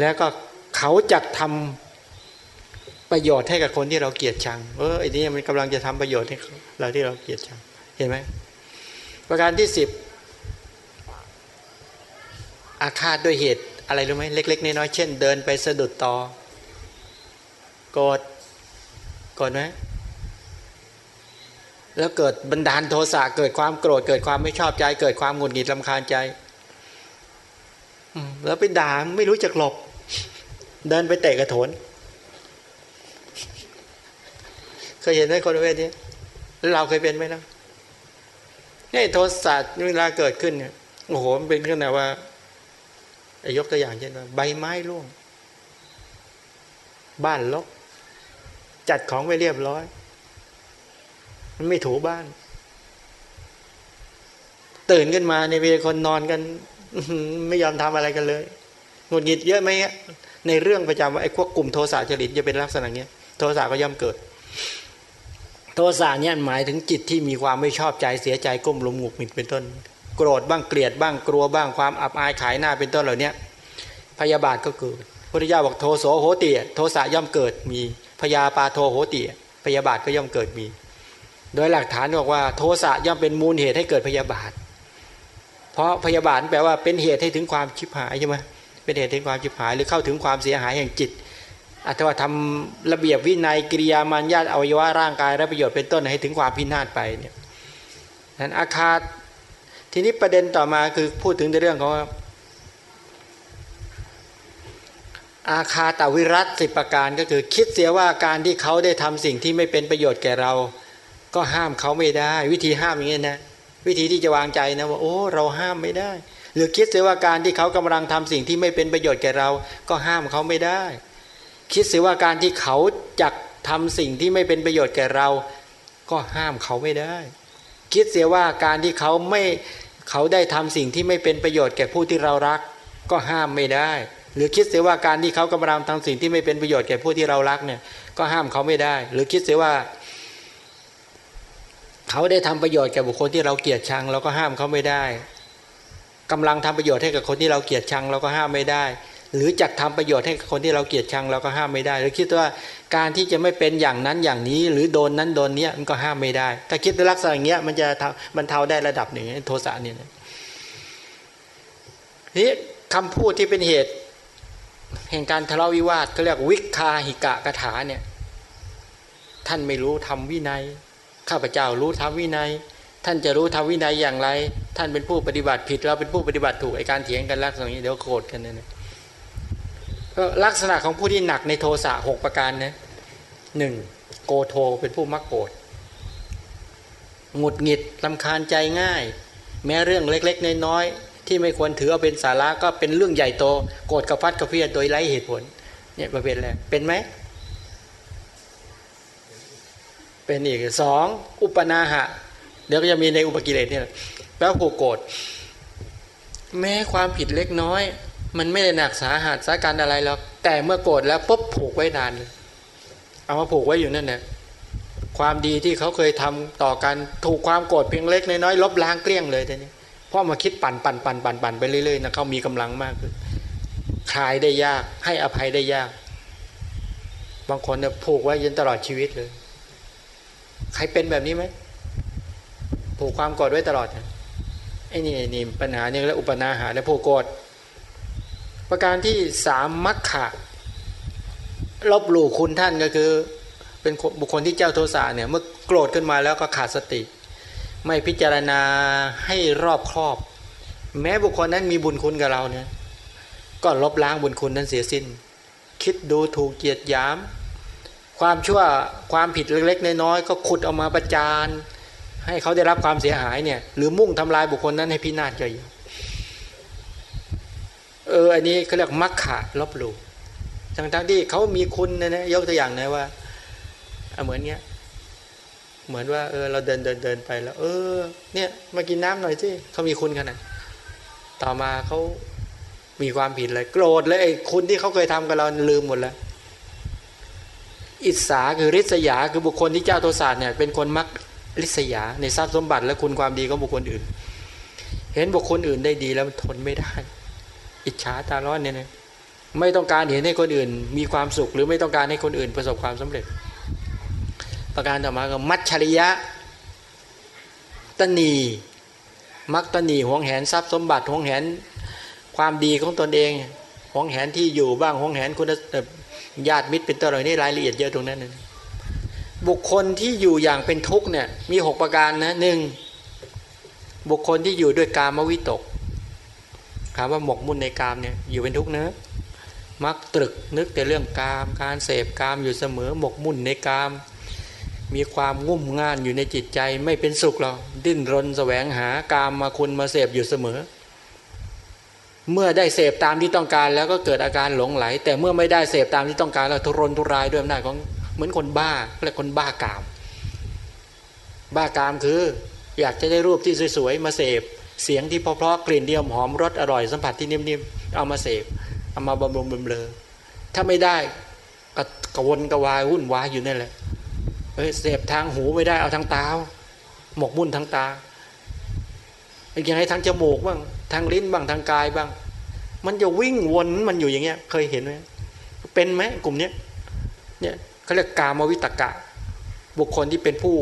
Speaker 1: แล้วก็เขาจักทำประโยชน์ให้กับคนที่เราเกลียดชัง เออไอ้นี่มันกำลังจะทำประโยชน์ให้เราที่เราเกลียดชัง เห็นไหมประการที่สิบอาฆาตด้วยเหตุ อะไรรู้ไหมเล็ก ๆน้อยๆเช่น เดินไปสะดุดตอโกรธโกรธไหมแล้วเกิดบันดาลโทสะเกิดความโกรธเกิดความไม่ชอบใจ เกิดความหงุดหงิดลำคาญใจแล้วไปด่าไม่รู้จักหลบ เดินไปเตะกระโถนเคยเห็นไหมคนประเภทนี้เราเคยเป็นไหมนะนี่โทสะเวลาเกิดขึ้นเนี่ยโอ้โหมันเป็นขนาดว่า ยกตัวอย่างเช่นว่า ใบไม้ร่วง บ้านลก จัดของไว้เรียบร้อย มันไม่ถูบ้าน ตื่นขึ้นมาในเวลาคนนอนกันไม่ยอมทำอะไรกันเลยหงุดหงิดเยอะไหมในเรื่องประจำว่าไอ้พวกกลุ่มโทสะจริตจะเป็นลักษณะเนี้ยโทสะก็ย่อมเกิด โทสะเนี่ยหมายถึงจิตที่มีความไม่ชอบใจเสียใจก้มลงหมุกมิดเป็นต้น โกรธบ้างเกลียดบ้างกลัวบ้างความอับอายขายหน้าเป็นต้นเหล่านี้พยาบาทก็เกิดพุทธิยาบอกโทโสโหติโทสะย่อมเกิดมีพยาปาโทโหติพยาบาทก็ย่อมเกิดมี โดยหลักฐานบอกว่าโทสะย่อมเป็นมูลเหตุให้เกิดพยาบาท เพราะพยาบาทแปลว่าเป็นเหตุให้ถึงความชิบหายใช่ไหมเป็นเหตุถึงความชิบหายหรือเข้าถึงความเสียหายแห่งจิตอัตว่าทำระเบียบวินัยกิริยามัญญาตอวัยวะร่างกายและประโยชน์เป็นต้นให้ถึงความพินาศไปเนี่ยนั้นอาคา ทีนี้ประเด็นต่อมาคือพูดถึงในเรื่องของอาคาตวิรัตสิบประการก็คือคิดเสียว่าการที่เขาได้ทำสิ่งที่ไม่เป็นประโยชน์แก่เรา ก็ห้ามเขาไม่ได้ วิธีห้ามอย่างนี้นะวิธีที่จะวางใจนะว่าโอ้เราห้ามไม่ได้ หรือคิดเสียว่าการที่เขากำลังทำสิ่งที่ไม่เป็นประโยชน์แก่เรา ก็ห้ามเขาไม่ได้ คิดเสิว่าการที่เขาจักททำสิ่งที่ไม่เป็นประโยชน์แก่เรา ก็ห้ามเขาไม่ได้ คิดเสียว่าการที่เขาไม่เขาได้ทำสิ่งที่ไม่เป็นประโยชน์แก่ผู้ที่เรารัก ก็ห้ามไม่ได้ หรือคิดเสียว่าการที่เขากำลังทำสิ่งที่ไม่เป็นประโยชน์แก่ผู้ที่เรารักเนี่ยก็ห้ามเขาไม่ได้ หรือคิดเสียว่า เขาได้ทำประโยชน์แก่บุคคลที่เราเกลียดชังเราก็ห้ามเขาไม่ได้กำลังทำประโยชน์ให้กับคนที่เราเกลียดชังเราก็ห้ามไม่ได้ หรือจักทำประโยชน์ให้คนที่เราเกลียดชังเราก็ห้ามไม่ได้ หรือคิดว่าการที่จะไม่เป็นอย่างนั้นอย่างนี้ หรือโดนนั้นโดนเนี้ยมันก็ห้ามไม่ได้ ถ้าคิดในลักษณะอย่างเงี้ยมันจะทำมันเทาได้ระดับหนึ่งโทสะเนี่ยนี่คำพูดที่เป็นเหตุ แห่งการทะเลาะวิวาทเขาเรียกวิคาหิกะกถาเนี่ยท่านไม่รู้ทำวินัย ข้าพเจ้ารู้ทำวินัย ท่านจะรู้ทำวินัยอย่างไร ท่านเป็นผู้ปฏิบัติผิดเราเป็นผู้ปฏิบัติถูกไอการเถียงกันลักษณะนี้เดี๋ยวโกรธกันเนี่ย ลักษณะของผู้ที่หนักในโทสะหกประการนะหนึ่งโกโทเป็นผู้มักโกรธหงุดหงิดลำคาญใจง่าย แม้เรื่องเล็กๆน้อยๆที่ไม่ควรถือเอาเป็นสาระก็เป็นเรื่องใหญ่โตโกรธกระฟัดกระเฟียโดยไร้เหตุผลเนี่ยประเภทแรกเป็นไหมเป็นอีกสองอุปนาหะ เดี๋ยวก็จะมีในอุปกิเลสเนี่ยแปลว่าผูกโกรธแม้ความผิดเล็กน้อย มันไม่ได้หนักสาหัสสาการอะไรหรอกแต่เมื่อโกรธแล้วปุ๊บผูกไว้นาน เอามาผูกไว้อยู่นั่นแหละความดีที่เขาเคยทำต่อกันถูกความโกรธเพียงเล็กน้อยลบล้างเกลี้ยงเลยทีนี้พราะมาคิดปั่นปั่นปั่นปั่นปั่นไปเรื่อยๆนะเขามีกำลังมากขึ้นคลายได้ยากให้อภัยได้ยาก บางคนเนี่ยผูกไว้ยันตลอดชีวิตเลย ใครเป็นแบบนี้ไหมผูกความโกรธไว้ตลอดไอ้นี่นี่ปัญหาเนี่ยแล้วอุปนาหาและผูกโกรธ ประการที่สามมัคคะลบหลู่คุณท่านก็คือ เป็นบุคคลที่เจ้าโทสะเนี่ยเมื่อโกรธขึ้นมาแล้วก็ขาดสติ ไม่พิจารณาให้รอบครอบ แม้บุคคลนั้นมีบุญคุณกับเราเนี่ยก็ลบล้างบุญคุณนั้นเสียสิน้น คิดดูถูกเกียรติยาม ความชั่วความผิดเล็กๆน้อยๆก็ขุดออกมาประจานให้เขาได้รับความเสียหายเนี่ยหรือมุ่งทำลายบุคคลนั้นให้พินาศใหญ่ เอออันนี้เขาเรียกมักขะลบหลู่ทั้งทั้งที่เขามีคุณนะนะยกตัวอย่างนะว่าเหมือนเนี้ย เหมือนว่าเออเราเดินเดินเดินไปแล้ว เออ เนี่ยมากินน้ำหน่อยสิเขามีคุณขนาดต่อมาเขามีความผิดเลย โกรธเลยไอ้คุณที่เขาเคยทำกับเราลืมหมดแล้วอิสาคือริษยาคือบุคคลที่เจ้าโทสะเนี่ยเป็นคนมักริษยาในทรัพย์สมบัติและคุณความดีของบุคคลอื่น เห็นบุคคลอื่นได้ดีแล้วมันทนไม่ได้ อิจฉาตาร้อนเนี่ยนะไม่ต้องการเห็นให้คนอื่น มีความสุข หรือไม่ต้องการให้คนอื่นประสบความสำเร็จ ประการต่อมาก็มัชชริยะตนีมักตนีหวงแหนทรัพย์สมบัติหวงแหนความดีของตนเองหวงแหนที่อยู่บ้างหวงแหนคุณญาติมิตรเป็นต้นเหล่านี้รายละเอียดเยอะตรงนั้นนะบุคคลที่อยู่อย่างเป็นทุกข์เนี่ยมีหกประการนะหนึ่งบุคคลที่อยู่ด้วยกามวิตก ถามว่าหมกมุ่นในกามเนี่ยอยู่เป็นทุกข์นะมักตรึกนึกแต่เรื่องกาม การเสพกามอยู่เสมอหมกมุ่นในกาม มีความงุ่มง่านอยู่ในจิตใจไม่เป็นสุขหรอกดิ้นรนแสวงหากามมาคุณมาเสพอยู่เสมอ เมื่อได้เสพตามที่ต้องการแล้วก็เกิดอาการหลงไหล แต่เมื่อไม่ได้เสพตามที่ต้องการแล้วทุรนทุรายด้วยอำนาจของเหมือนคนบ้าเรียกคนบ้ากาม บ้ากามคือ อยากจะได้รูปที่สวยๆมาเสพ เสียงที่เพราะๆกลิ่นเดียมหอมรสอร่อยสัมผัสที่นิ่มๆเอามาเสพเอามาบำรุงบำเรอถ้าไม่ได้ก็กวนกวายวุ่นวายอยู่นั่นแหละเฮ้ยเสพทางหูไม่ได้เอาทางตาหมกมุ่นทางตาอย่างไรทางจมูกบ้างทางลิ้นบ้างทางกายบ้าง มันจะวิ่งวนมันอยู่อย่างเงี้ย เคยเห็นไหมเป็นไหมกลุ่มเนี้ยเนี่ยเขาเรียกกามวิตกะ บุคคลที่เป็นผู้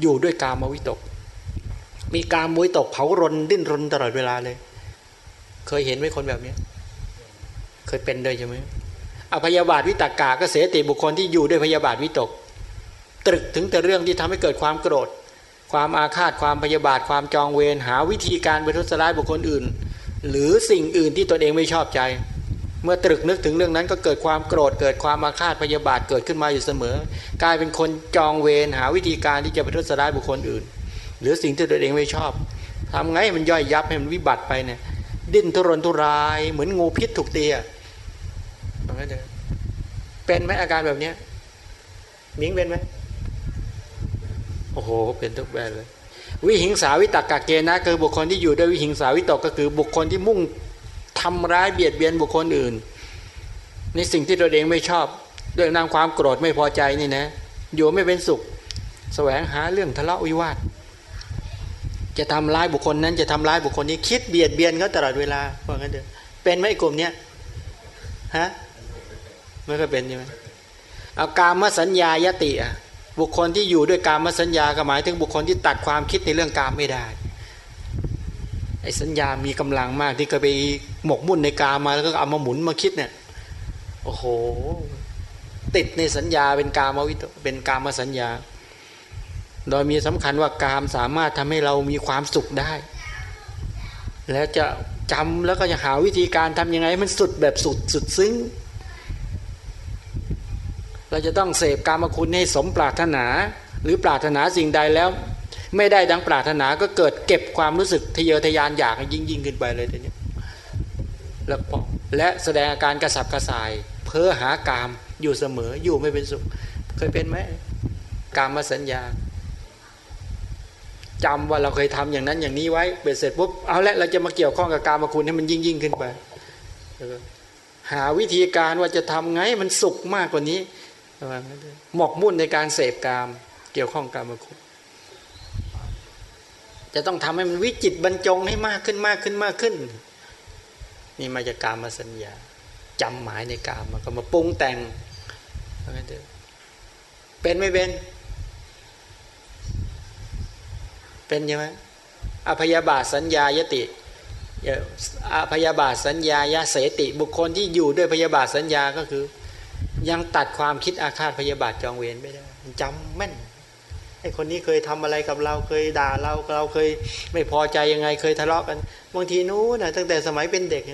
Speaker 1: อยู่ด้วยกามวิตก มีการมวิตกเผารนดิ้นรนตลอดเวลาเลย เคยเห็นไหมคนแบบนี้เคยเป็นเลยใช่ไหมอภยาบาทวิตกะก็เสติบุคคลที่อยู่ด้วยพยาบาทวิตก ตรึกถึงแต่เรื่องที่ทำให้เกิดความโกรธ ความอาฆาตความพยาบาทความจองเวรหาวิธีการไปทุสร้ายบุคคลอื่น หรือสิ่งอื่นที่ตนเองไม่ชอบใจ เมื่อตรึกนึกถึงเรื่องนั้นก็เกิดความโกรธเกิดความอาฆาตพยาบาทเกิดขึ้นมาอยู่เสมอ กลายเป็นคนจองเวรหาวิธีการที่จะไปทุสร้ายบุคคลอื่น หรือสิ่งที่ตนเองไม่ชอบทำไงมันย่อยยับให้มันวิบัติไปเนี่ย ดิ้นทุรนทุรายเหมือนงูพิษถูกเตียเป็นไหมอาการแบบเนี้ยมิงเป็นไหมโอ้โหเป็นทุกแบบเลย วิหิงสาวิตกกะเกนะ คือบุคคลที่อยู่ด้วยวิหิงสาวิตกก็คือบุคคลที่มุ่งทำร้ายเบียดเบียนบุคคลอื่น ในสิ่งที่ตัวเองไม่ชอบด้วยนางความโกรธไม่พอใจนี่นะอยู่ไม่เป็นสุข แสวงหาเรื่องทะเลาะวิวาท จะทำร้ายบุคคลนั้นจะทำร้ายบุคคลนี้คิดเบียดเบียนเขาตลอดเวลาว่างั้นเถอะเป็นไหมกลุ่มเนี้ยฮะไม่ก็เป็นใช่ไหมเอาการมสัญญายติอะบุคคลที่อยู่ด้วยการมสัญญาก็หมายถึงบุคคลที่ตัดความคิดในเรื่องการไม่ได้ไอ้สัญญามีกำลังมากที่ก็ไปหมกมุ่นในการมาแล้วก็เอามาหมุนมาคิดเนี่ยโอ้โหติดในสัญญาเป็นกามวิตเป็นกามสัญญา โดยมีสำคัญว่ากามสามารถทำให้เรามีความสุขได้ แล้วจะจำแล้วก็จะหาวิธีการทำยังไงมันสุดแบบสุดสุดซึ้ง เราจะต้องเสพกามคุณให้สมปรารถนา หรือปรารถนาสิ่งใดแล้ว ไม่ได้ดังปรารถนาก็เกิดเก็บความรู้สึกทะเยอทะยานอยากยิ่งยิ่งขึ้นไปเลยทีนี้แล้วและแสดงอาการกระสับกระส่าย เพ้อหากามอยู่เสมออยู่ไม่เป็นสุข เคยเป็นไหมกามมาสัญญา จำว่าเราเคยทำอย่างนั้นอย่างนี้ไว้เบ็ดเสร็จปุ๊บเอาละเราจะมาเกี่ยวข้องกับการมาคุณให้มันยิ่งยิ่งขึ้นไปหาวิธีการว่าจะทำไงมันสุขมากกว่านี้หมกมุ่นในการเสพกาม เกี่ยวข้องกามคุณจะต้องทำให้มันวิจิตบรรจงให้มากขึ้นมากขึ้นมากขึ้น นี่มาจากการมาสัญญาจำหมายในกามมันก็มาปรุงแต่งเป็นไม่เป็น เป็นใช่ไหมอภยาบาทสัญญายติอภยาบาทสัญญายาเสติบุคคลที่อยู่ด้วยพยาบาทสัญญาก็คือ ยังตัดความคิดอาฆาตพยาบาทจองเวรไม่ได้จำแม่นไอคนนี้เคยทำอะไรกับเราเคยด่าเราเราเคยไม่พอใจยังไงเคยทะเลาะกันบางทีนู้นนะตั้งแต่สมัยเป็นเด็ก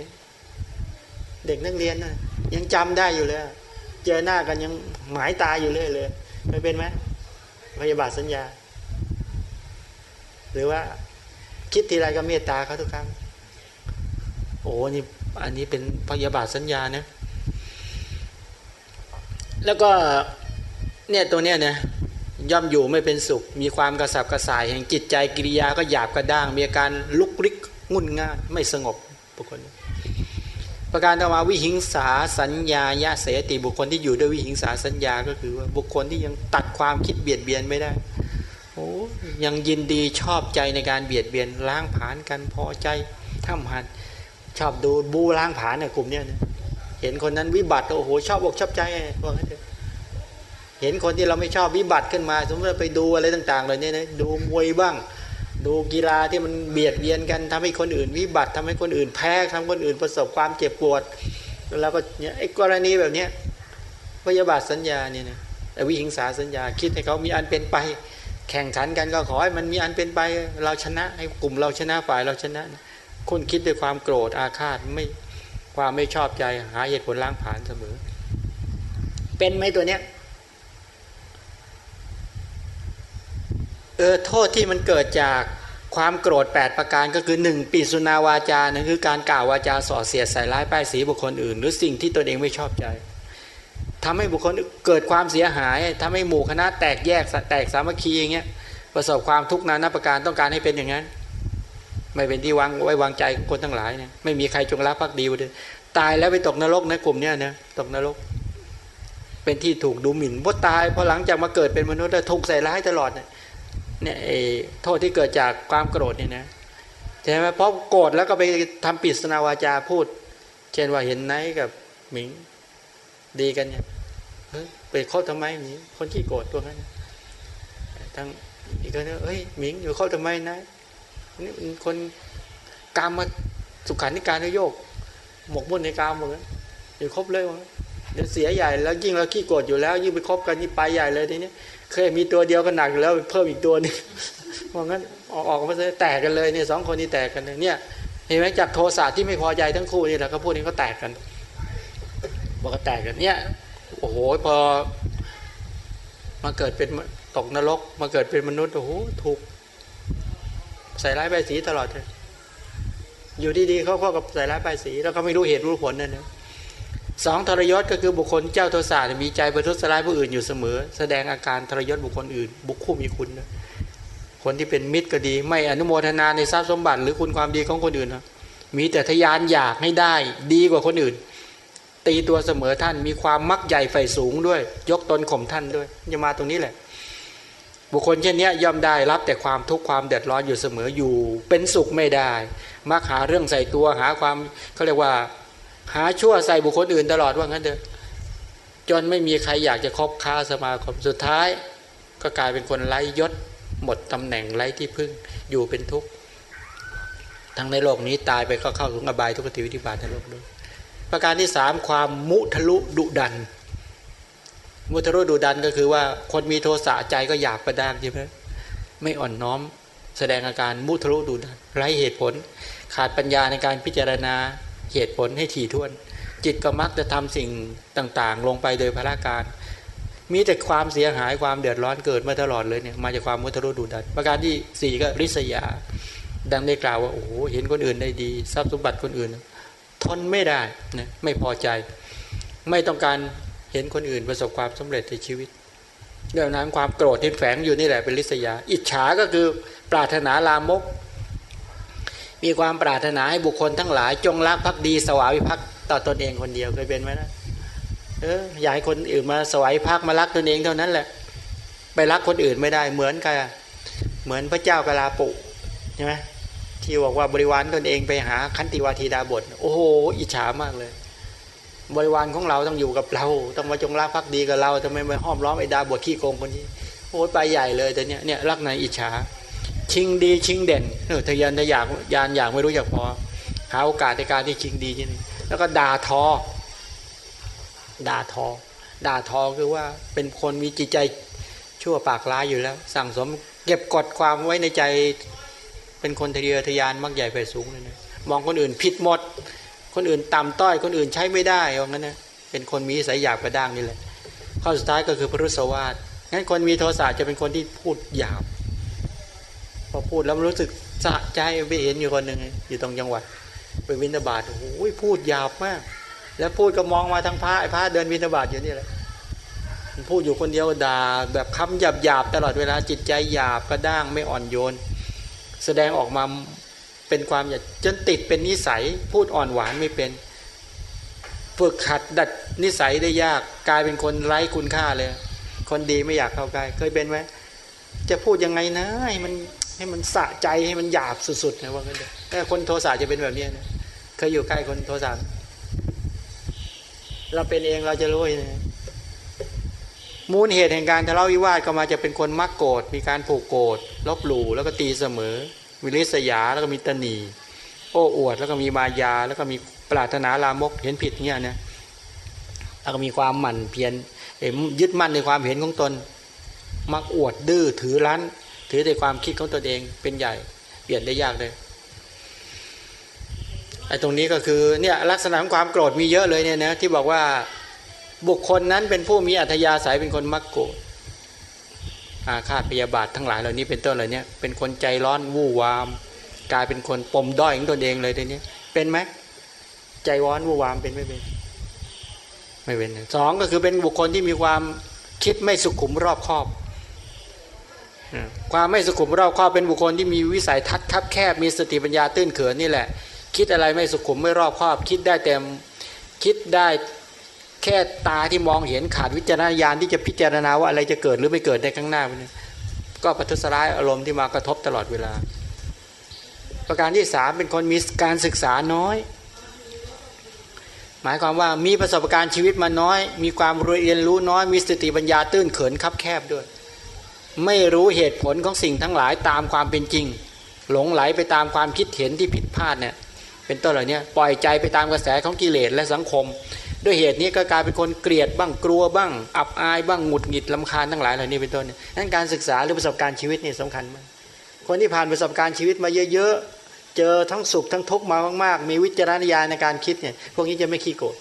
Speaker 1: เด็กนักเรียนนะยังจำได้อยู่เลยเจอหน้ากันยังหมายตาอยู่เลยเลยไม่เป็นไหมพยาบาทสัญญา หรือว่าคิดทีไรก็เมตตาเขาทุกครั้ง โอ้นี่อันนี้เป็นพยาบาทสัญญานะ แล้วก็เนี่ยตัวเนี้ยนะย่อมอยู่ไม่เป็นสุข มีความกระสับกระส่ายแห่งจิตใจกิริยาก็หยาบกระด้าง มีอาการลุกริกงุนง่านไม่สงบบุคคลประการต่อมาวิหิงสาสัญญายะเสติบุคคลที่อยู่ด้วยวิหิงสาสัญญาก็คือว่าบุคคลที่ยังตัดความคิดเบียดเบียนไม่ได้ โอ้ยังยินดีชอบใจในการเบียดเบียนล้างผานกันพอใจท่ำหันชอบดูบูล้างผานเนี่ยกลุ่มเนี้ยเห็นคนนั้นวิบัติโอ้โหชอบอกชอบใจว่างั้นเถอะเห็นคนที่เราไม่ชอบวิบัติขึ้นมา สมมติไปดูอะไรต่างๆเลยเนี่ยนะดูมวยบ้าง ดูกีฬาที่มันเบียดเบียนกันทำให้คนอื่น วิบัติทำให้คนอื่นแพ้ทำคนอื่นประสบความเจ็บปวด แล้วก็เนี่ยไอ้กรณีแบบเนี้ยพยาบาทสัญญาเนี่ยนะวิหิงสาสัญญาคิดให้เขามีอันเป็นไป แข่งขันกันก็ขอให้มันมีอันเป็นไปเราชนะให้กลุ่มเราชนะฝ่ายเราชนะคุณคิดด้วยความโกรธอาฆาตไม่ความไม่ชอบใจหาเหตุผลล้างผ่านเสมอ เป็นไหมตัวเนี้ยเออโทษที่มันเกิดจากความโกรธ 8 ประการก็คือหนึ่งปีสุนาวาจานั่นคือการกล่าววาจาส่อเสียดใส่ร้ายป้ายสีบุคคลอื่น หรือสิ่งที่ตนเองไม่ชอบใจ ทำให้บุคคลเกิดความเสียหายทำให้หมู่คณะแตกแยกแตกสามัคคีอย่างเงี้ยประสบความทุกข์นานาประการต้องการให้เป็นอย่างนั้น ไม่เป็นที่วางไว้วางใจของคนทั้งหลายเนี่ยไม่มีใครจงรักภักดีเลยตายแล้วไปตกนรกนะกลุ่มเนี้ยนะตกนรก เป็นที่ถูกดูหมิ่นพอตายพอหลังจากมาเกิดเป็นมนุษย์แล้วถูกใส่ร้ายตลอดเนี่ยเนี่ยโทษที่เกิดจากความโกรธเนี่ยนะใช่ไหมเพราะโกรธแล้วก็ไปทำปิดสนาวาจาพูด เช่นว่าเห็นไนกับหมิง ดีกันเนี่ยไปโคตรทำไมหมิงคนขี้โกรธตัวนั้นทั้งอีกคนนึงเฮ้ยหมิงอยู่เข้าทำไมนะนี่คนกามมาสุขานิการนโยก หมกมุ่นในกามหมือนอยู่ครบเลยวะเดี๋ยวเสียใหญ่แล้วยิ่งเราขี้โกรธอยู่แล้ว ยิ่งไปคบกันนี่ไปใหญ่เลยทีนี้เคยมีตัวเดียวก็หนักแล้วเพิ่มอีกตัวนึงเพราะงั้นออกออกมาเลยแตกกันเลยเนี่ยสองคนนี้แตกกันเลยเนี่ยเห็นไหมจากโทสะที่ไม่พอใจทั้งคู่นี่แหละก็พูดนี้ก็แตกกัน บอกก็แตกกันเนี่ยโอ้โหพอมาเกิดเป็นตกนรก มาเกิดเป็นมนุษย์โอ้โหถูกใส่ร้ายใบสีตลอดเลยอยู่ดีๆเขาเข้ากับใส่ร้ายใบสี แล้วก็ไม่รู้เหตุรู้ผลนั่นนะสองทรยศก็คือบุคคลเจ้าโทสะมีใจประทุษร้ายผู้อื่นอยู่เสมอ แสดงอาการทรยศบุคคลอื่น บุคคู่มีคุณนะคนที่เป็นมิตรก็ดี ไม่อนุโมทนาในทรัพย์สมบัติ หรือคุณความดีของคนอื่นนะมีแต่ทยานอยากให้ได้ดีกว่าคนอื่น ตีตัวเสมอท่าน มีความมักใหญ่ไฟสูงด้วย ยกตนข่มท่านด้วยจะมาตรงนี้แหละ บุคคลเช่นนี้ย่อมได้รับแต่ความทุกข์ความเดือดร้อนอยู่เสมออยู่ เป็นสุขไม่ได้ มักหาเรื่องใส่ตัวหาความเขาเรียกว่า หาชั่วใส่บุคคลอื่นตลอดว่างั้นเถอะจนไม่มีใครอยากจะคบค้าสมาคมสุดท้าย ก็กลายเป็นคนไร้ยศ หมดตำแหน่งไร้ที่พึ่งอยู่เป็นทุกข์ทั้งในโลกนี้ตายไปก็เข้าถึงอบายทุกขติวิธิบาตในโลกด้วย ประการที่สามความมุทะลุดุดัน มุทะลุดุดันก็คือว่าคนมีโทสะใจก็อยากประดานใช่ไหมไม่อ่อนน้อมแสดงอาการมุทะลุดุดันไร้เหตุผล ขาดปัญญาในการพิจารณาเหตุผลให้ถี่ถ้วน จิตก็มักจะทำสิ่งต่างๆ ลงไปโดยพละการ มีแต่ความเสียหายความเดือดร้อนเกิดมาตลอดเลยเนี่ยมาจากความมุทะลุดุดัน ประการที่สี่ก็ริษยา ดังได้กล่าวว่าโอ้โหเห็นคนอื่นได้ดี ทรัพย์สมบัติคนอื่น ทนไม่ได้นะไม่พอใจ ไม่ต้องการเห็นคนอื่นประสบความสำเร็จในชีวิตเรื่องนั้นความโกรธที่แฝงอยู่นี่แหละเป็นริษยา อิจฉาก็คือปรารถนาลามก มีความปรารถนาให้บุคคลทั้งหลาย จงรักภักดีสวาวิภักต่อตนเองคนเดียวเคยเป็นไหมนะเอออยากให้คนอื่นมาสวายภักมารักตนเองเท่านั้นแหละ ไปรักคนอื่นไม่ได้เหมือนกันเหมือนพระเจ้ากลาปุใช่ไหม ที่บอกว่าบริวารตนเองไปหาคันติวาทีดาบท โอ้โหอิจฉามากเลย บริวารของเราต้องอยู่กับเรา ต้องมาจงรักภักดีกับเราทำไมมาห้อมล้อมไอ้ดาบทขี้โกงคนนี้โอ้ไปใหญ่เลยแต่เนี้ยเนี่ยรักในอิจฉา ชิงดีชิงเด่นเออทะยานทะอยากยานอยากไม่รู้อยากพอหาโอกาสในการที่ชิงดีนี่แล้วก็ด่าทอ ด่าทอ ด่าทอคือว่าเป็นคนมีจิตใจชั่วปากร้ายอยู่แล้ว สั่งสมเก็บกดความไว้ในใจ เป็นคนทะเยอทะยานมักใหญ่ไปสูงเลยนะมองคนอื่นผิดหมด คนอื่นต่ำต้อยคนอื่นใช้ไม่ได้เอางั้นนะเป็นคนมีสายหยาบกระด้างนี่แหละข้อสุดท้ายก็คือพรุสวาสงั้นคนมีโทสะจะเป็นคนที่พูดหยาบ พอพูดแล้วรู้สึกสะใจไปเห็นอยู่คนหนึ่งอยู่ตรงจังหวัด ไปวินาบาตโอ้โหพูดหยาบมาก แล้วพูดก็มองมาทางพระไอ้พระเดินวินาบาตอยู่นี่แหละพูดอยู่คนเดียวด่าแบบคำหยาบหยาบตลอดเวลาจิตใจหยาบกระด้างไม่อ่อนโยน แสดงออกมาเป็นความอยากจนติดเป็นนิสัยพูดอ่อนหวานไม่เป็นฝึกขัดดัดนิสัยได้ยากกลายเป็นคนไร้คุณค่าเลย คนดีไม่อยากเข้าใกล้เคยเป็นไหมจะพูดยังไงนะให้มันให้มันสะใจให้มันหยาบสุดๆนะว่างั้นเลยแต่คนโทสะจะเป็นแบบนี้นะเคยอยู่ใกล้คนโทสะเราเป็นเองเราจะรู้นะ มูลเหตุแห่งการทะเลาะวิวาทก็มาจะเป็นคนมักโกรธมีการผูกโกรธลบหลู่แล้วก็ตีเสมอมีลิษยาแล้วก็มีตนีโอ้อวด แล้วก็มีมายา แล้วก็มีปรารถนาลามกเห็นผิดเงี้ยนะแล้วก็มีความหมั่นเพียรยึดมั่นในความเห็นของตน มักอวดดื้อถือรั้น ถือในความคิดของตนเองเป็นใหญ่ เปลี่ยนได้ยากเลยไอ้ตรงนี้ก็คือเนี่ยลักษณะของความโกรธมีเยอะเลยเนี่ยนะที่บอกว่า บุคคลนั้นเป็นผู้มีอัธยาศัยเป็นคนมักโกรธอาฆาตพยาบาททั้งหลายเหล่านี้เป็นต้นเหล่านี้เป็นคนใจร้อนวู่วาม กลายเป็นคนปมด้อยของตนเองเลยทีนี้เป็นไหมใจร้อนวู่วามเป็นไม่เป็นไม่เป็นสองก็คือเป็นบุคคลที่มีความคิดไม่สุขุมรอบคอบ ความไม่สุขุมรอบคอบเป็นบุคคลที่มีวิสัยทัศน์คับแคบมีสติปัญญาตื้นเขินนี่แหละ คิดอะไรไม่สุขุมไม่รอบคอบ คิดได้เต็มคิดได้ แค่ตาที่มองเห็นขาดวิจารณญาณที่จะพิจารณาว่าอะไรจะเกิดหรือไม่เกิดในข้างหน้าก็ปัทุสร้ายอารมณ์ที่มากระทบตลอดเวลา ประการที่สามเป็นคนมีการศึกษาน้อย หมายความว่ามีประสบการณ์ชีวิตมาน้อย มีความเรียนรู้น้อย มีสติปัญญาตื้นเขินคับแคบด้วย ไม่รู้เหตุผลของสิ่งทั้งหลายตามความเป็นจริง หลงไหลไปตามความคิดเห็นที่ผิดพลาดเนี่ยเป็นต้นเหล่านี้ปล่อยใจไปตามกระแสของกิเลสและสังคม ด้วยเหตุนี้ก็กลายเป็นคนเกลียดบ้างกลัวบ้าง อับอายบ้างหงุดหงิดลำคาญทั้งหลายเหล่านี้เป็นต้นนั่นการศึกษาหรือประสบการณ์ชีวิตนี่สำคัญมากคนที่ผ่านประสบการณ์ชีวิตมาเยอะๆ เจอทั้งสุขทั้งทุกข์มามากๆ มีวิจารณญาณในการคิดเนี่ยพวกนี้จะไม่ขี้โกรธ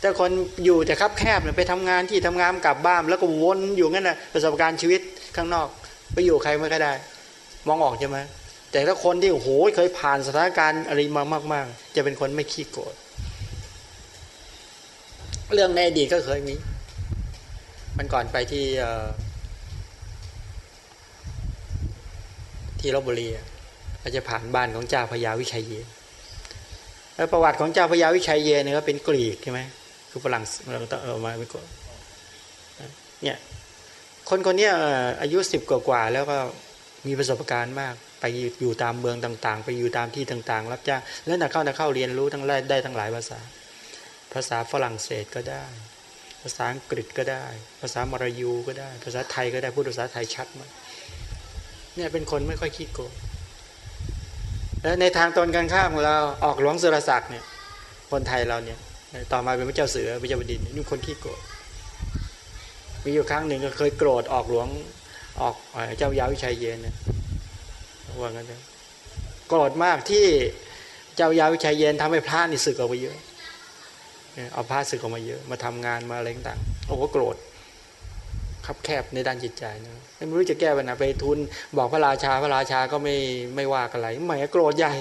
Speaker 1: แต่คนอยู่แต่คับแคบเนี่ยไปทำงานที่ทำงานกลับบ้านแล้วก็วนอยู่งั้นนะประสบการณ์ชีวิตข้างนอกไปอยู่ใครไม่ได้ มองออกใช่ไหมแต่ถ้าคนที่โอ้โหเคยผ่านสถานการณ์อะไรมามาก ๆ จะเป็นคนไม่ขี้โกรธ เรื่องในอดีตก็เคยมี มันก่อนไปที่ที่ลบบุรีเราจะผ่านบ้านของเจ้าพญาวิชัยเยแล้วประวัติของเจ้าพญาวิชัยเยเนี่ยก็เป็นกรีกใช่ไหมคือฝรั่งเราต้องเอามาไม่กดเนี่ยคนคนนี้อายุสิบกว่าแล้วก็มีประสบการณ์มาก ไปอยู่ตามเมืองต่าง ๆ ไปอยู่ตามที่ต่าง ๆ รับจ้างแล้วนักเข้านักเข้าเรียนรู้ทั้งได้ทั้งหลายภาษา ภาษาฝรั่งเศสก็ได้ ภาษาอังกฤษก็ได้ ภาษามารยูก็ได้ ภาษาไทยก็ได้พูดภาษาไทยชัดมากเนี่ยเป็นคนไม่ค่อยขี้โกงแล้วในทางตนกันข้ามของเราออกหลวงสุรศักดิ์เนี่ย คนไทยเราเนี่ย ต่อมาเป็นพระเจ้าเสือพระเจ้าบดินนี่คนขี้โกรธมีอยู่ครั้งหนึ่งก็เคยโกรธออกหลวงออกเจ้ายาวิชัยเย็นเนี่ยว่างั้นเลยโกรธมากที่เจ้ายาวิชัยเย็นทำให้พระนี่สึกออกไปเยอะ เอาพระสึกออกมาเยอะ มาทำงานมาอะไรต่างๆโอ้โหโกรธคับแคบในด้านจิตใจนะไม่รู้จะแก้ปัญหาไปทุน บอกพระราชาพระราชาก็ไม่ไม่ว่าอะไรหมายโกรธใหญ่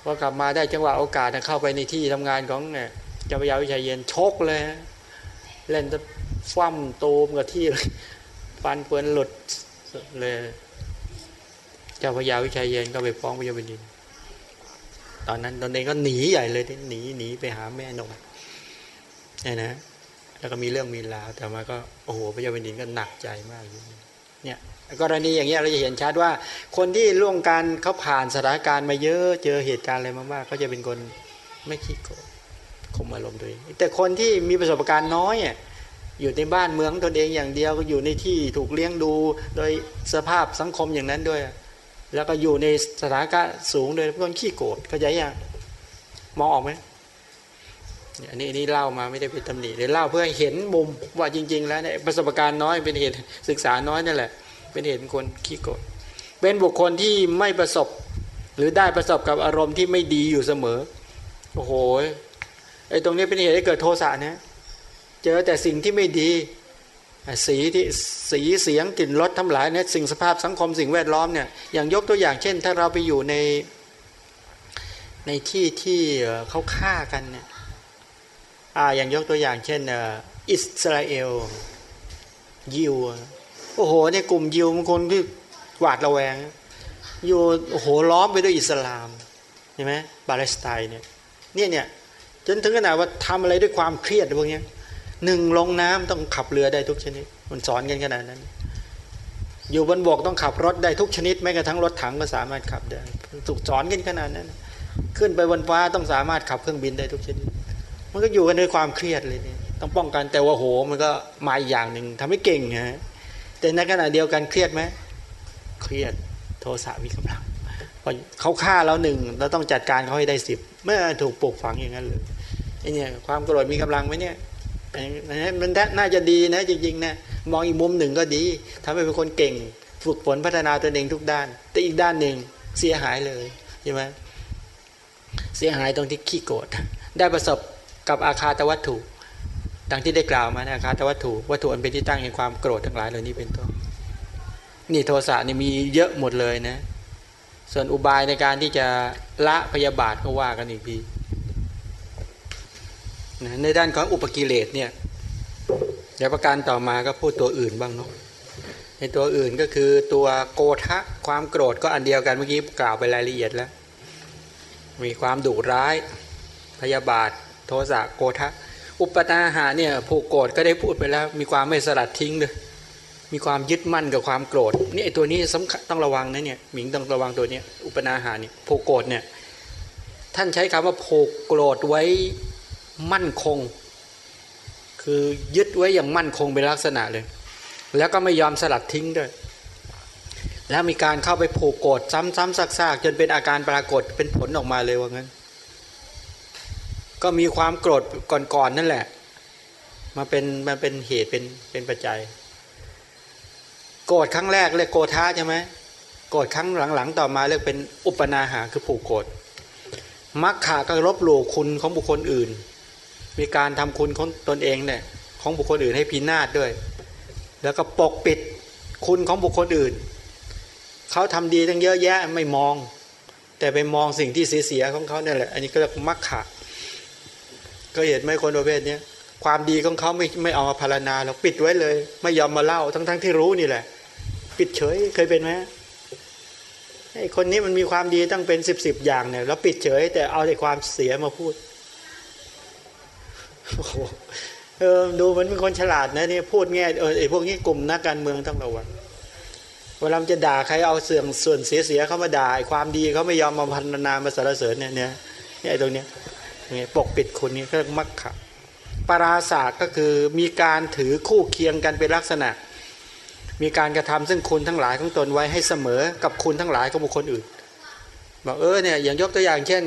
Speaker 1: พอกลับมาได้จังหวะโอกาสเข้าไปในที่ทำงานของเนี่ยเจ้าพยาวิชัยเย็นชกเลย เล่นจะฟั่มตูมกับที่เลยฟันเปื้อนหลุดเลย เจ้าพยาวิชัยเย็นก็ไปฟ้องพระเจ้าแผ่นดิน ตอนนั้นตอนเองก็หนีใหญ่เลยหนีหนีไปหาแม่นง เนี่ยนะ แล้วก็มีเรื่องมีราวแต่มาก็โอ้โหพระเจ้าแผ่นดินก็หนักใจมากเนี่ยกรณีอย่างเงี้ยเราจะเห็นชัดว่า คนที่ล่วงการเขาผ่านสถานการณ์มาเยอะเจอเหตุการณ์อะไรมามากเขาจะเป็นคนไม่ขี้โกงคมอารมณ์ตัวเองแต่คนที่มีประสบการณ์น้อยอะอยู่ในบ้านเมืองตนเองอย่างเดียวก็อยู่ในที่ถูกเลี้ยงดูโดยสภาพสังคมอย่างนั้นด้วย แล้วก็อยู่ในสถานการณ์สูงโดยเป็นคนขี้โกรธเขาใจยังมองออกไหม อันนี้นนี้เล่ามาไม่ได้เป็นตำหนิเลยเล่าเพื่อเห็นมุมว่าจริง ๆ แล้วเนี่ยประสบการณ์น้อยเป็นเหตุศึกษาน้อยนั่นแหละ เป็นเหตุคนขี้โกรธเป็นบุคคลที่ไม่ประสบ หรือได้ประสบกับอารมณ์ที่ไม่ดีอยู่เสมอโอ้โหไอ้ตรงนี้เป็นเหตุให้เกิดโทสะนะเจอแต่สิ่งที่ไม่ดีสีที่สีเสียงกลิ่นรสทั้งหลายเนี่ยสิ่งสภาพสังคมสิ่งแวดล้อมเนี่ยอย่างยกตัวอย่างเช่น ถ้าเราไปอยู่ในในที่ที่เขาฆ่ากันเนี่ย ออย่างยกตัวอย่างเช่นอิสราเอล ยิว โอ้โหในกลุ่มยิวบางคนที่หวาดระแวง อยู่โอ้โหล้อมไปด้วยอิสลามใช่ไหมปาเลสไตน์เนี่ยเนี่ยเนี่ยจนถึงขนาดว่าทำอะไรด้วยความเครียดพวกนี้หนึ่งลงน้ำต้องขับเรือได้ทุกชนิด มันสอนกันขนาดนั้น อยู่บนบกต้องขับรถได้ทุกชนิดแม้กระทั่งรถถังก็สามารถขับได้ถูกสอนกันขนาดนั้น ขึ้นไปบนฟ้าต้องสามารถขับเครื่องบินได้ทุกชนิด มันก็อยู่กันด้วยความเครียดเลยเนี่ยต้องป้องกันแต่ว่าโหมันก็มาอีกอย่างหนึ่งทำให้เก่งฮะแต่ในขณะเดียวกันเครียดไหมเครียดโทสะมีกำลังพอเขาฆ่าเราหนึ่งเราต้องจัดการเขาให้ได้สิบเมื่อถูกปลูกฝังอย่างนั้นเลยไอ้เนี่ยความโกรธมีกำลังไหมเนี่ยมันน่าจะดีนะจริงๆนะมองอีกมุมหนึ่งก็ดีทำให้เป็นคนเก่ง ฝึกฝนพัฒนาตัวเองทุกด้าน แต่อีกด้านหนึ่งเสียหายเลยใช่ไหมเสียหายตรงที่ขี้โกรธได้ประสบ กับอาคาตวัตถุ ดังที่ได้กล่าวมานะอาคาตวัตถุวัตถุอันเป็นที่ตั้งแห่งความโกรธทั้งหลายเหล่านี้เป็นต้นนี่โทสะนี่มีเยอะหมดเลยนะ ส่วนอุบายในการที่จะละพยาบาทก็ว่ากันอีกทีในด้านของอุปกิเลสเนี่ยเดี๋ยวประการต่อมาก็พูดตัวอื่นบ้างเนาะในตัวอื่นก็คือตัวโกทะความโกรธก็อันเดียวกันเมื่อกี้กล่าวไปรายละเอียดแล้ว มีความดุร้ายพยาบาท โทสะโกทะอุปตาหาเนี่ยผูกโกรธก็ได้พูดไปแล้ว มีความไม่สลัดทิ้งเลยมีความยึดมั่นกับความโกรธนี่ตัวนี้สำคัญต้องระวังนะเนี่ยหมิงต้องระวังตัวนี้อุปนาหาเนี่ยผูกโกรธเนี่ยท่านใช้คำว่าผูกโกรธไว้มั่นคง คือยึดไว้อย่างมั่นคงเป็นลักษณะเลย แล้วก็ไม่ยอมสลัดทิ้งด้วยแล้วมีการเข้าไปผูกโกรธซ้ำๆซากๆ จนเป็นอาการปรากฏเป็นผลออกมาเลยว่างั้น ก็มีความโกรธก่อนๆนั่นแหละ มาเป็นมาเป็นเหตุเป็นเป็นปัจจัย โกรธครั้งแรกเรียกโกธาใช่ไหมโกรธครั้งหลังๆ ต่อมาเรียกเป็นอุปนาหาคือผูกโกรธมักขาก็ลบหลู่คุณของบุคคลอื่น มีการทำคุณของตนเองเนี่ยของบุคคลอื่นให้พินาศด้วย แล้วก็ปกปิดคุณของบุคคลอื่น เขาทำดีตั้งเยอะแยะไม่มอง แต่ไปมองสิ่งที่เสียๆของเขาเนี่ยแหละ อันนี้ก็เรียกมักขะ ก็เห็นไหมคนประเภทนี้ความดีของเขาไม่ไม่เอามาพารณาเราปิดไว้เลย ไม่ยอมมาเล่าทั้งทั้งที่รู้นี่แหละ ปิดเฉยเคยเป็นไหมไอ้คนนี้มันมีความดีตั้งเป็นสิบสิบอย่างเนี่ยแล้วปิดเฉย แต่เอาแต่ความเสียมาพูดโอ้โหเออดูมันเป็นคนฉลาดนะนี่พูดแง่เออไอ้พวกนี้กลุ่มนักการเมืองต้องระวังเวลาจะด่าใครเอาเสื่อมส่วนเสียๆเข้ามาด่าความดีเขาไม่ยอมมาพันนามาสรรเสริญเนี่ยเนี่ยไอ้ตรงเนี้ย เนี่ยปกปิดคนนี้ก็มักขะปราศาสก็คือมีการถือคู่เคียงกันเป็นลักษณะ มีการกระทำซึ่งคุณทั้งหลายของตนไว้ให้เสมอกับคุณทั้งหลายของบุคคลอื่นบอกเออเนี่ยอย่างยกตัวอย่างเช่น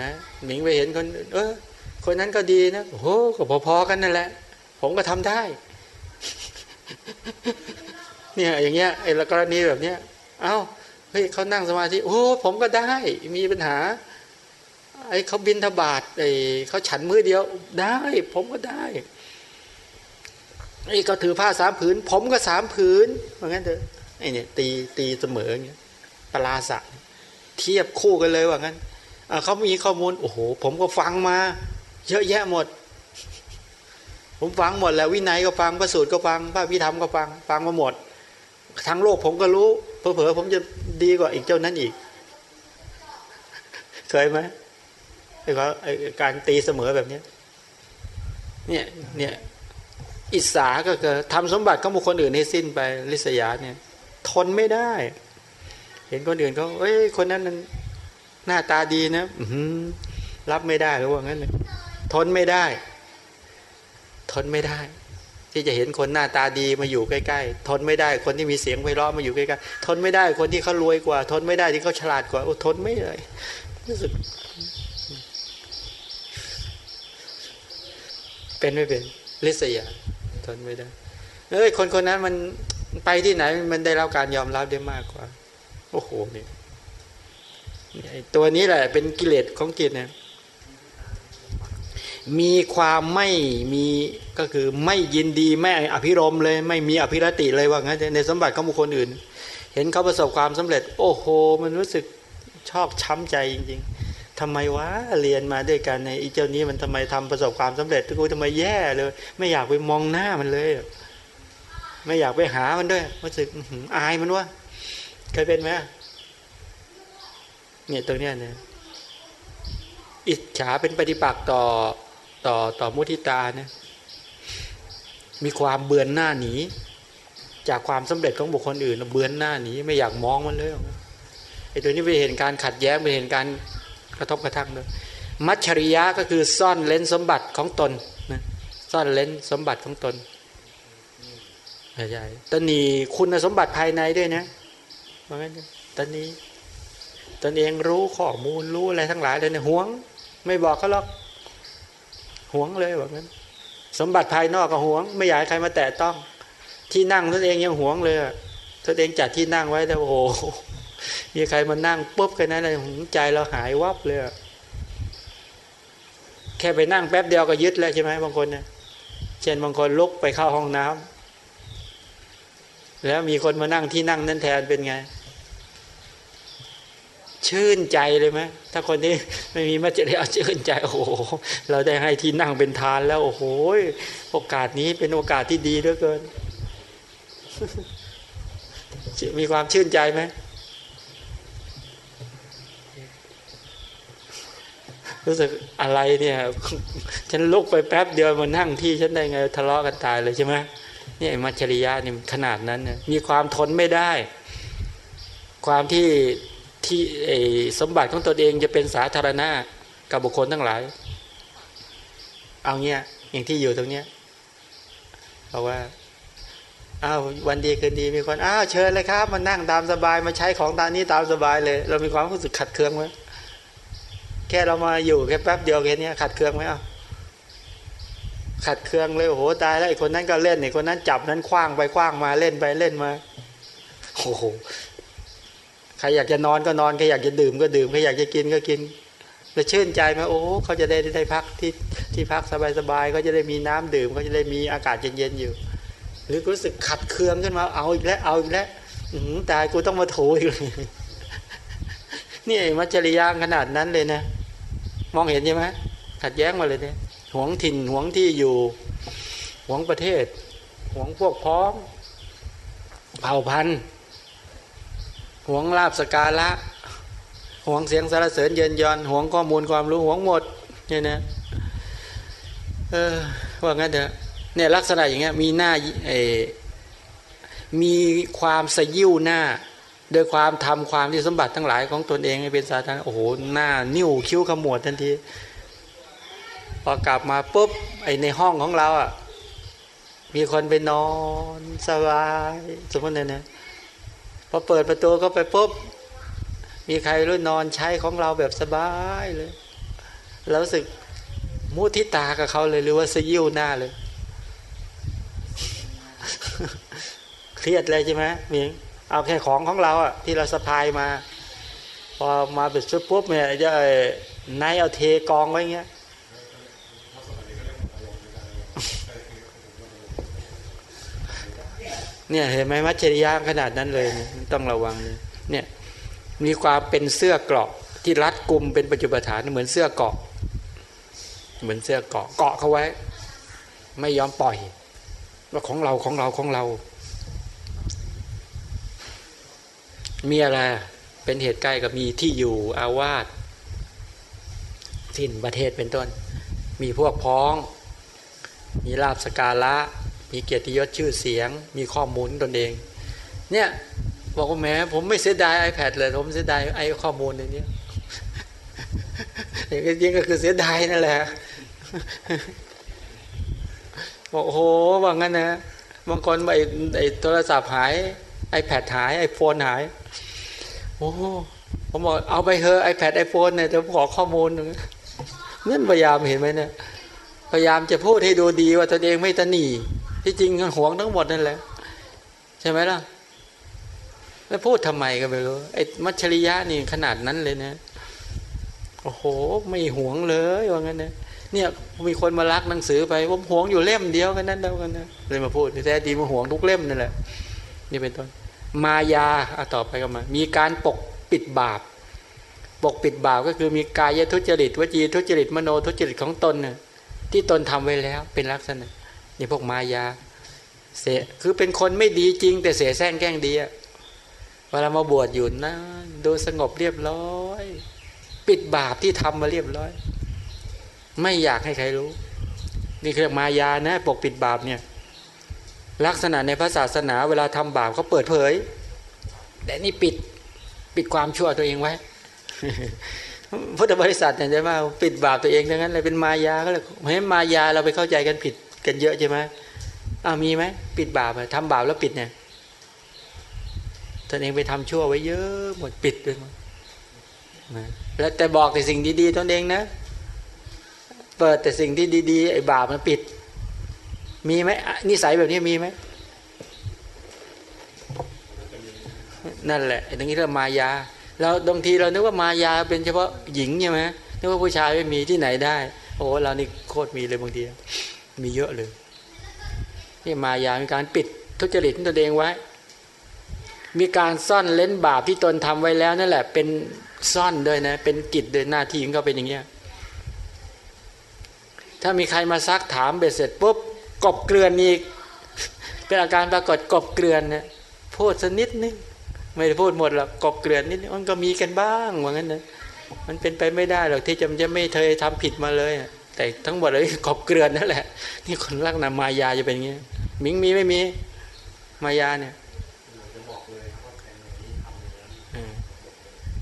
Speaker 1: ฮะหมิงไปเห็นคนเออคนนั้นก็ดีนะโอ้โหก็พอๆกันนั่นแหละ ผมก็ทำได้เนี่ยอย่างเงี้ยไอ้กรณีแบบเนี้ย เอ้าเฮ้ยเขานั่งสมาธิโอ้ผมก็ได้มีปัญหา ไอ้เขาบินทบาทไอ้เขาฉันมือเดียว ได้ ผมก็ได้ไอ้ก็ถือผ้าสามผืน ผมก็สามผืนเหมือนกันเถอะไอ้เนี่ยตีตีเสมออย่างเงี้ยปลาสะเทียบคู่กันเลยว่างั้นเขามีข้อมูลโอ้โหผมก็ฟังมา เยอะแยะหมด ผมฟังหมดแล้ววินัยก็ฟังพระสูตรก็ฟังพระพิธรรมก็ฟังฟังมาหมด ทั้งโลกผมก็รู้เผลอๆผมจะดีกว่าอีกเจ้านั้นอีกเคยไหม ไอ้การตีเสมอแบบนี้เนี่ยเนี่ยอิสาก็คือทำสมบัติของบุคคลอื่นให้สิ้นไปลิษยาเนี่ย ทนไม่ได้ เห็นคนอื่นเขาเอ้ยคนนั้นมันหน้าตาดีนะรับไม่ได้หรือว่างั้นเลยทนไม่ได้ ทนไม่ได้ ที่จะเห็นคนหน้าตาดีมาอยู่ใกล้ๆทนไม่ได้ คนที่มีเสียงไพเราะมาอยู่ใกล้ๆทนไม่ได้คนที่เขารวยกว่า ทนไม่ได้ที่เขาฉลาดกว่าโอ้ทนไม่เลยรู้สึก เป็นไม่เป็นลิษยาทนไม่ได้ เอ้ยคนคนนั้นมันไปที่ไหนมันได้รับการยอมรับได้มากกว่า โอ้โหเนี่ยตัวนี้แหละ เป็นกิเลสของจิตเนี่ยมีความไม่มีก็คือไม่ยินดีไม่อภิรมเลย ไม่มีอภิรติเลยว่างั้นในสมบัติของบุคคลอื่น เห็นเขาประสบความสำเร็จ โอ้โห มันรู้สึกชอบช้ำใจจริง ๆ ทำไมวะเรียนมาด้วยกันในอีเจ้านี้มันทำไมทำประสบความสำเร็จกูทำไมแย่เลย ไม่อยากไปมองหน้ามันเลย ไม่อยากไปหามันด้วยรู้สึกอายมันวะเคยเป็นไหมเนี่ยตรงเนี้ยเนี่ยอิจฉาเป็นปฏิปักษ์ต่อต่อต่อมุทิตาเนี่ยมีความเบือนหน้าหนีจากความสำเร็จของบุคคลอื่นเบือนหน้าหนีไม่อยากมองมันเลยไอ้ตัวนี้ไปเห็นการขัดแย้งไปเห็นการ กระทบกระทั่งเลยมัชริยะก็คือซ่อนเลนสมบัติของตนนะซ่อนเลนสมบัติของตนใหญ่ตนีคุณสมบัติภายในด้วยนะว่างั้นตนีตนเองรู้ข้อมูลรู้อะไรทั้งหลายเลยเนี่ยห่วง ไม่บอกเขาหรอกห่วงเลยแบบนั้น สมบัติภายนอกก็ห่วง ไม่อยากให้ใครมาแตะต้อง ที่นั่งตนเองยังห่วงเลยตนเองจัดที่นั่งไว้แต่โอ้โห มีใครมานั่งปุ๊บแค่นั้นเลยใจเราหายวับเลยแค่ไปนั่งแป๊บเดียวก็ยึดแล้วใช่ไหมบางคนเนี่ยเช่นบางคนลุกไปเข้าห้องน้ำแล้วมีคนมานั่งที่นั่งนั่นแทนเป็นไง ชื่นใจเลยไหมถ้าคนที่ไม่มีมัจเรียชื่นใจโอ้โหเราได้ให้ที่นั่งเป็นทานแล้ว โอ้โหโอกาสนี้เป็นโอกาสที่ดีเหลือเกิน มีความชื่นใจไหม รู้สึกอะไรเนี่ยฉันลุกไปแป๊บเดียวมานั่งที่ฉันได้ไงทะเลาะกันตายเลยใช่ไหมนี่มัจฉริยะนี่ขนาดนั้นเนี่ยมีความทนไม่ได้ ความที่ที่สมบัติของตนเองจะเป็นสาธารณะกับบุคคลทั้งหลาย เอาเงี้ยอย่างที่อยู่ตรงเนี้ยบอกว่าอ้าววันดีคืนดีมีคนอ้าวเชิญเลยครับมานั่งตามสบายมาใช้ของตามนี้ตามสบายเลย เรามีความรู้สึกขัดเคืองไหม แค่เรามาอยู่แค่แป๊บเดียวแค่นี้ขัดเคืองไหมอะขัดเคืองเลยโอ้โหตายแล้วไอ้คนนั้นก็เล่นไอ้คนนั้นจับนั้นคว้างไปคว้างมาเล่นไปเล่นมาโอ้โหใครอยากจะนอนก็นอนใครอยากจะดื่มก็ดื่มใครอยากจะกินก็กินแล้วชื่นใจไหมโอ้เขาจะได้ได้พักที่ที่พักสบายๆก็จะได้มีน้ำดื่มก็จะได้มีอากาศเย็นๆอยู่ หรือรู้สึกขัดเคืองขึ้นมาเอาอีกแล้วเอาอีกแล้วตายกูต้องมาถูอีกเลยนี่มัจจริยางขนาดนั้นเลยนะ มองเห็นใช่ไหมขัดแย้งมาเลยเนี่ยหวงถิ่นหวงที่อยู่หวงประเทศหวงพวกพ้องเผ่าพันธุ์หวงลาบสการะหวงเสียงสารเสริญเยินยอนหวงข้อมูลความรู้หวงหมดเนี่ยนะเออว่างั้นเถอะเนี่ยลักษณะอย่างเงี้ยมีหน้าเอมีความสยิวหน้า โดยความทำความที่สมบัติทั้งหลายของตนเองให้เป็นสาธารณะโอ้โหหน้านิ้วคิ้วขมวดทันทีพอกลับมาปุ๊บไอในห้องของเราอะ มีคนไปนอนสบาย สมมติเนี่ยนะพอเปิดประตูเข้าไปปุ๊บมีใครรู้นอนใช้ของเราแบบสบายเลยเราสึกมุทิตากับเขาเลยหรือว่าสยิวหน้าเลย เครียดเลยใช่ไหมมิง เอาแค่ของของเราอะที่เราสะพายมา พอมาเบ็ดซุปปุ๊บเนี่ยจะนายเอาเทกองไว้เงี้ยเนี่ยเห็นไหมมัจฉริยะขนาดนั้นเลยต้องระวังเนี่ยมีความเป็นเสื้อเกราะที่รัดกลุ่มเป็นปัจจุบันฐานเหมือนเสื้อเกาะ เหมือนเสื้อเกาะเกาะเขาไว้ ไม่ยอมปล่อยว่าของเราของเราของเรา มีอะไรเป็นเหตุใกล้กับมีที่อยู่อาวาสถิ่นประเทศเป็นต้น มีพวกพ้อง มีลาบสการะ มีเกียรติยศชื่อเสียง มีข้อมูลตนเอง เนี่ยบอกว่าแม้ผมไม่เสียดาย iPad เลย ผมเสียดายไอ้ข้อมูลในนี้อย่างจริงก็คือเสียดายนั่นแหละบอกโอ้โหว่างั้นนะบางคนไอ้ไอ้โทรศัพท์หาย iPad หายไอโฟนหาย โอ้ผมบอกเอาไปเถอะ iPad ไอโฟนเนี่ยจะขอข้อมูลนั่นพยายามเห็นไหมเนี่ยพยายามจะพูดให้ดูดีว่าตนเองไม่ตนีที่จริงห่วงทั้งหมดนั่นแหละ ใช่ไหมล่ะแล้วพูดทำไมก็ไม่รู้ไอ้มัชริยะนี่ขนาดนั้นเลยนะโอ้โห ไม่ห่วงเลยว่างั้นนะเนี่ยมีคนมารักหนังสือไปผมห่วงอยู่เล่มเดียวกันนั้นเดียวกันนะเลยมาพูดแท้ดีมาห่วงทุกเล่มนั่นแหละนี่เป็นต้น มายาอะต่อไปก็มา มีการปกปิดบาป ปกปิดบาปก็คือมีกายทุจริตวจีทุจริตมโนทุจริตของตนน่ะที่ตนทำไว้แล้วเป็นลักษณะนี่พวกมายา เสคือเป็นคนไม่ดีจริง แต่เสียแซงแกล้งดีอะเวลามาบวชอยู่นะดูสงบเรียบร้อย ปิดบาปที่ทำมาเรียบร้อย ไม่อยากให้ใครรู้ นี่คือมายานะ ปกปิดบาปเนี่ย ลักษณะในพระศาสนาเวลาทำบาปเขาเปิดเผย แต่นี่ปิดปิดความชั่วตัวเองไว้พุทธบริษัทเนี่ยใช่ไหมปิดบาปตัวเองดังนั้นเลยเป็นมายาก็เลยเห็นมายาเราไปเข้าใจกันผิดกันเยอะใช่ไหมอ้ามีไหมปิดบาปทำบาปแล้วปิดเนี่ยตนเองไปทำชั่วไว้เยอะหมดปิดด้วยมั้งแล้วแต่บอกแต่สิ่งดีๆตนเองนะ เปิดแต่สิ่งที่ดีๆไอ้บาปมันปิด มีไหมนิสัยแบบนี้มีไหมนั่นแหละตรงนี้เรียกมายาเราบางทีเรานึกว่ามายาเป็นเฉพาะหญิงใช่ไหมนึกว่าผู้ชายไม่มีที่ไหนได้ โอ้เรานี่โคตรมีเลยบางที มีเยอะเลยนี่มายามีการปิดทุจริตตัวเองไว้ มีการซ่อนเล้นบาปที่ตนทำไว้แล้วนั่นแหละ เป็นซ่อนด้วยนะ เป็นกิจโดยหน้าที่ของเขาเป็นอย่างเงี้ยถ้ามีใครมาซักถามเบ็ดเสร็จปุ๊บ กบเกลือนอีก เป็นอาการปรากฏกบเกลือนเนี่ยพูดสักนิดนึงไม่ได้พูดหมดหรอกกบเกลือนนิดมันก็มีกันบ้างว่างั้นนะมันเป็นไปไม่ได้หรอกที่จะจะไม่เคยทำผิดมาเลย แต่ทั้งหมดเลยกบเกลือนนั่นแหละ นี่คนรักนามายาจะเป็นอย่างนี้มิงมีไม่มีมายาเนี่ย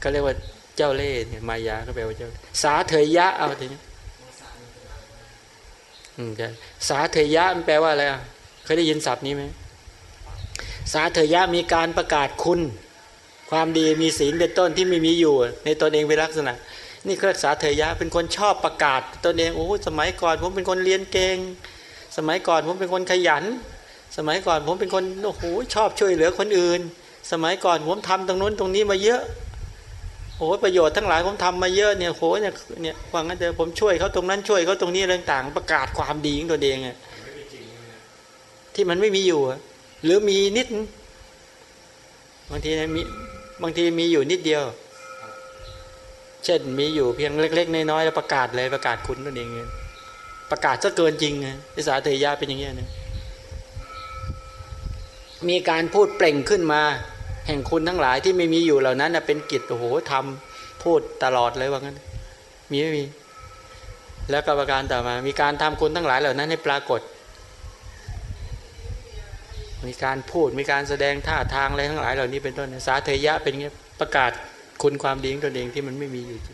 Speaker 1: ก็เรียกว่าเจ้าเล่ห์เนี่ยมายาก็แปลว่าเจ้าสาเถยยะเอาทีนี้ สาเถยยะมันแปลว่าอะไรอะเคยได้ยินศัพท์นี้ไหมสาเถยยะมีการประกาศคุณ ความดีมีศีลเป็นต้นที่ไม่มีอยู่ ในตนเองเป็นลักษณะ นี่คือสาเถยยะเป็นคนชอบประกาศตนเองโอ้สมัยก่อนผมเป็นคนเรียนเก่งสมัยก่อนผมเป็นคนขยัน สมัยก่อนผมเป็นคนโอ้โหชอบช่วยเหลือคนอื่น สมัยก่อนผมทำตรงนู้นตรงนี้มาเยอะ โอ้ประโยชน์ทั้งหลายผมทำมาเยอะเนี่ยโหเนี่ยเนี่ยว่างั้นเถอะผมช่วยเขาตรงนั้นช่วยเขาตรงนี้เรื่องต่างประกาศความดีของตัวเองอะที่มันไม่มีอยู่หรือมีนิด บางทีมีบางทีมีอยู่นิดเดียว เช่นมีอยู่เพียงเล็ก ๆ น้อยๆแล้วประกาศเลยประกาศคุณตัวเองปประกาศซะเกินจริงไงภาษาเทยะเป็นอย่างเงี้ยนะมีการพูดเปล่งขึ้นมา แห่งคุณทั้งหลายที่ไม่มีอยู่เหล่านั้นนะเป็นกิจโอ้โหทำพูดตลอดเลยว่างั้น มีไม่มี แล้วกรรมการต่อมา มีการทำคุณทั้งหลายเหล่านั้นให้ปรากฏ มีการพูดมีการแสดงท่าทางอะไรทั้งหลายเหล่านี้เป็นต้นสาเทยะเป็นเงี้ยประกาศคุณความดีของตนเองที่มันไม่มีอยู่จริง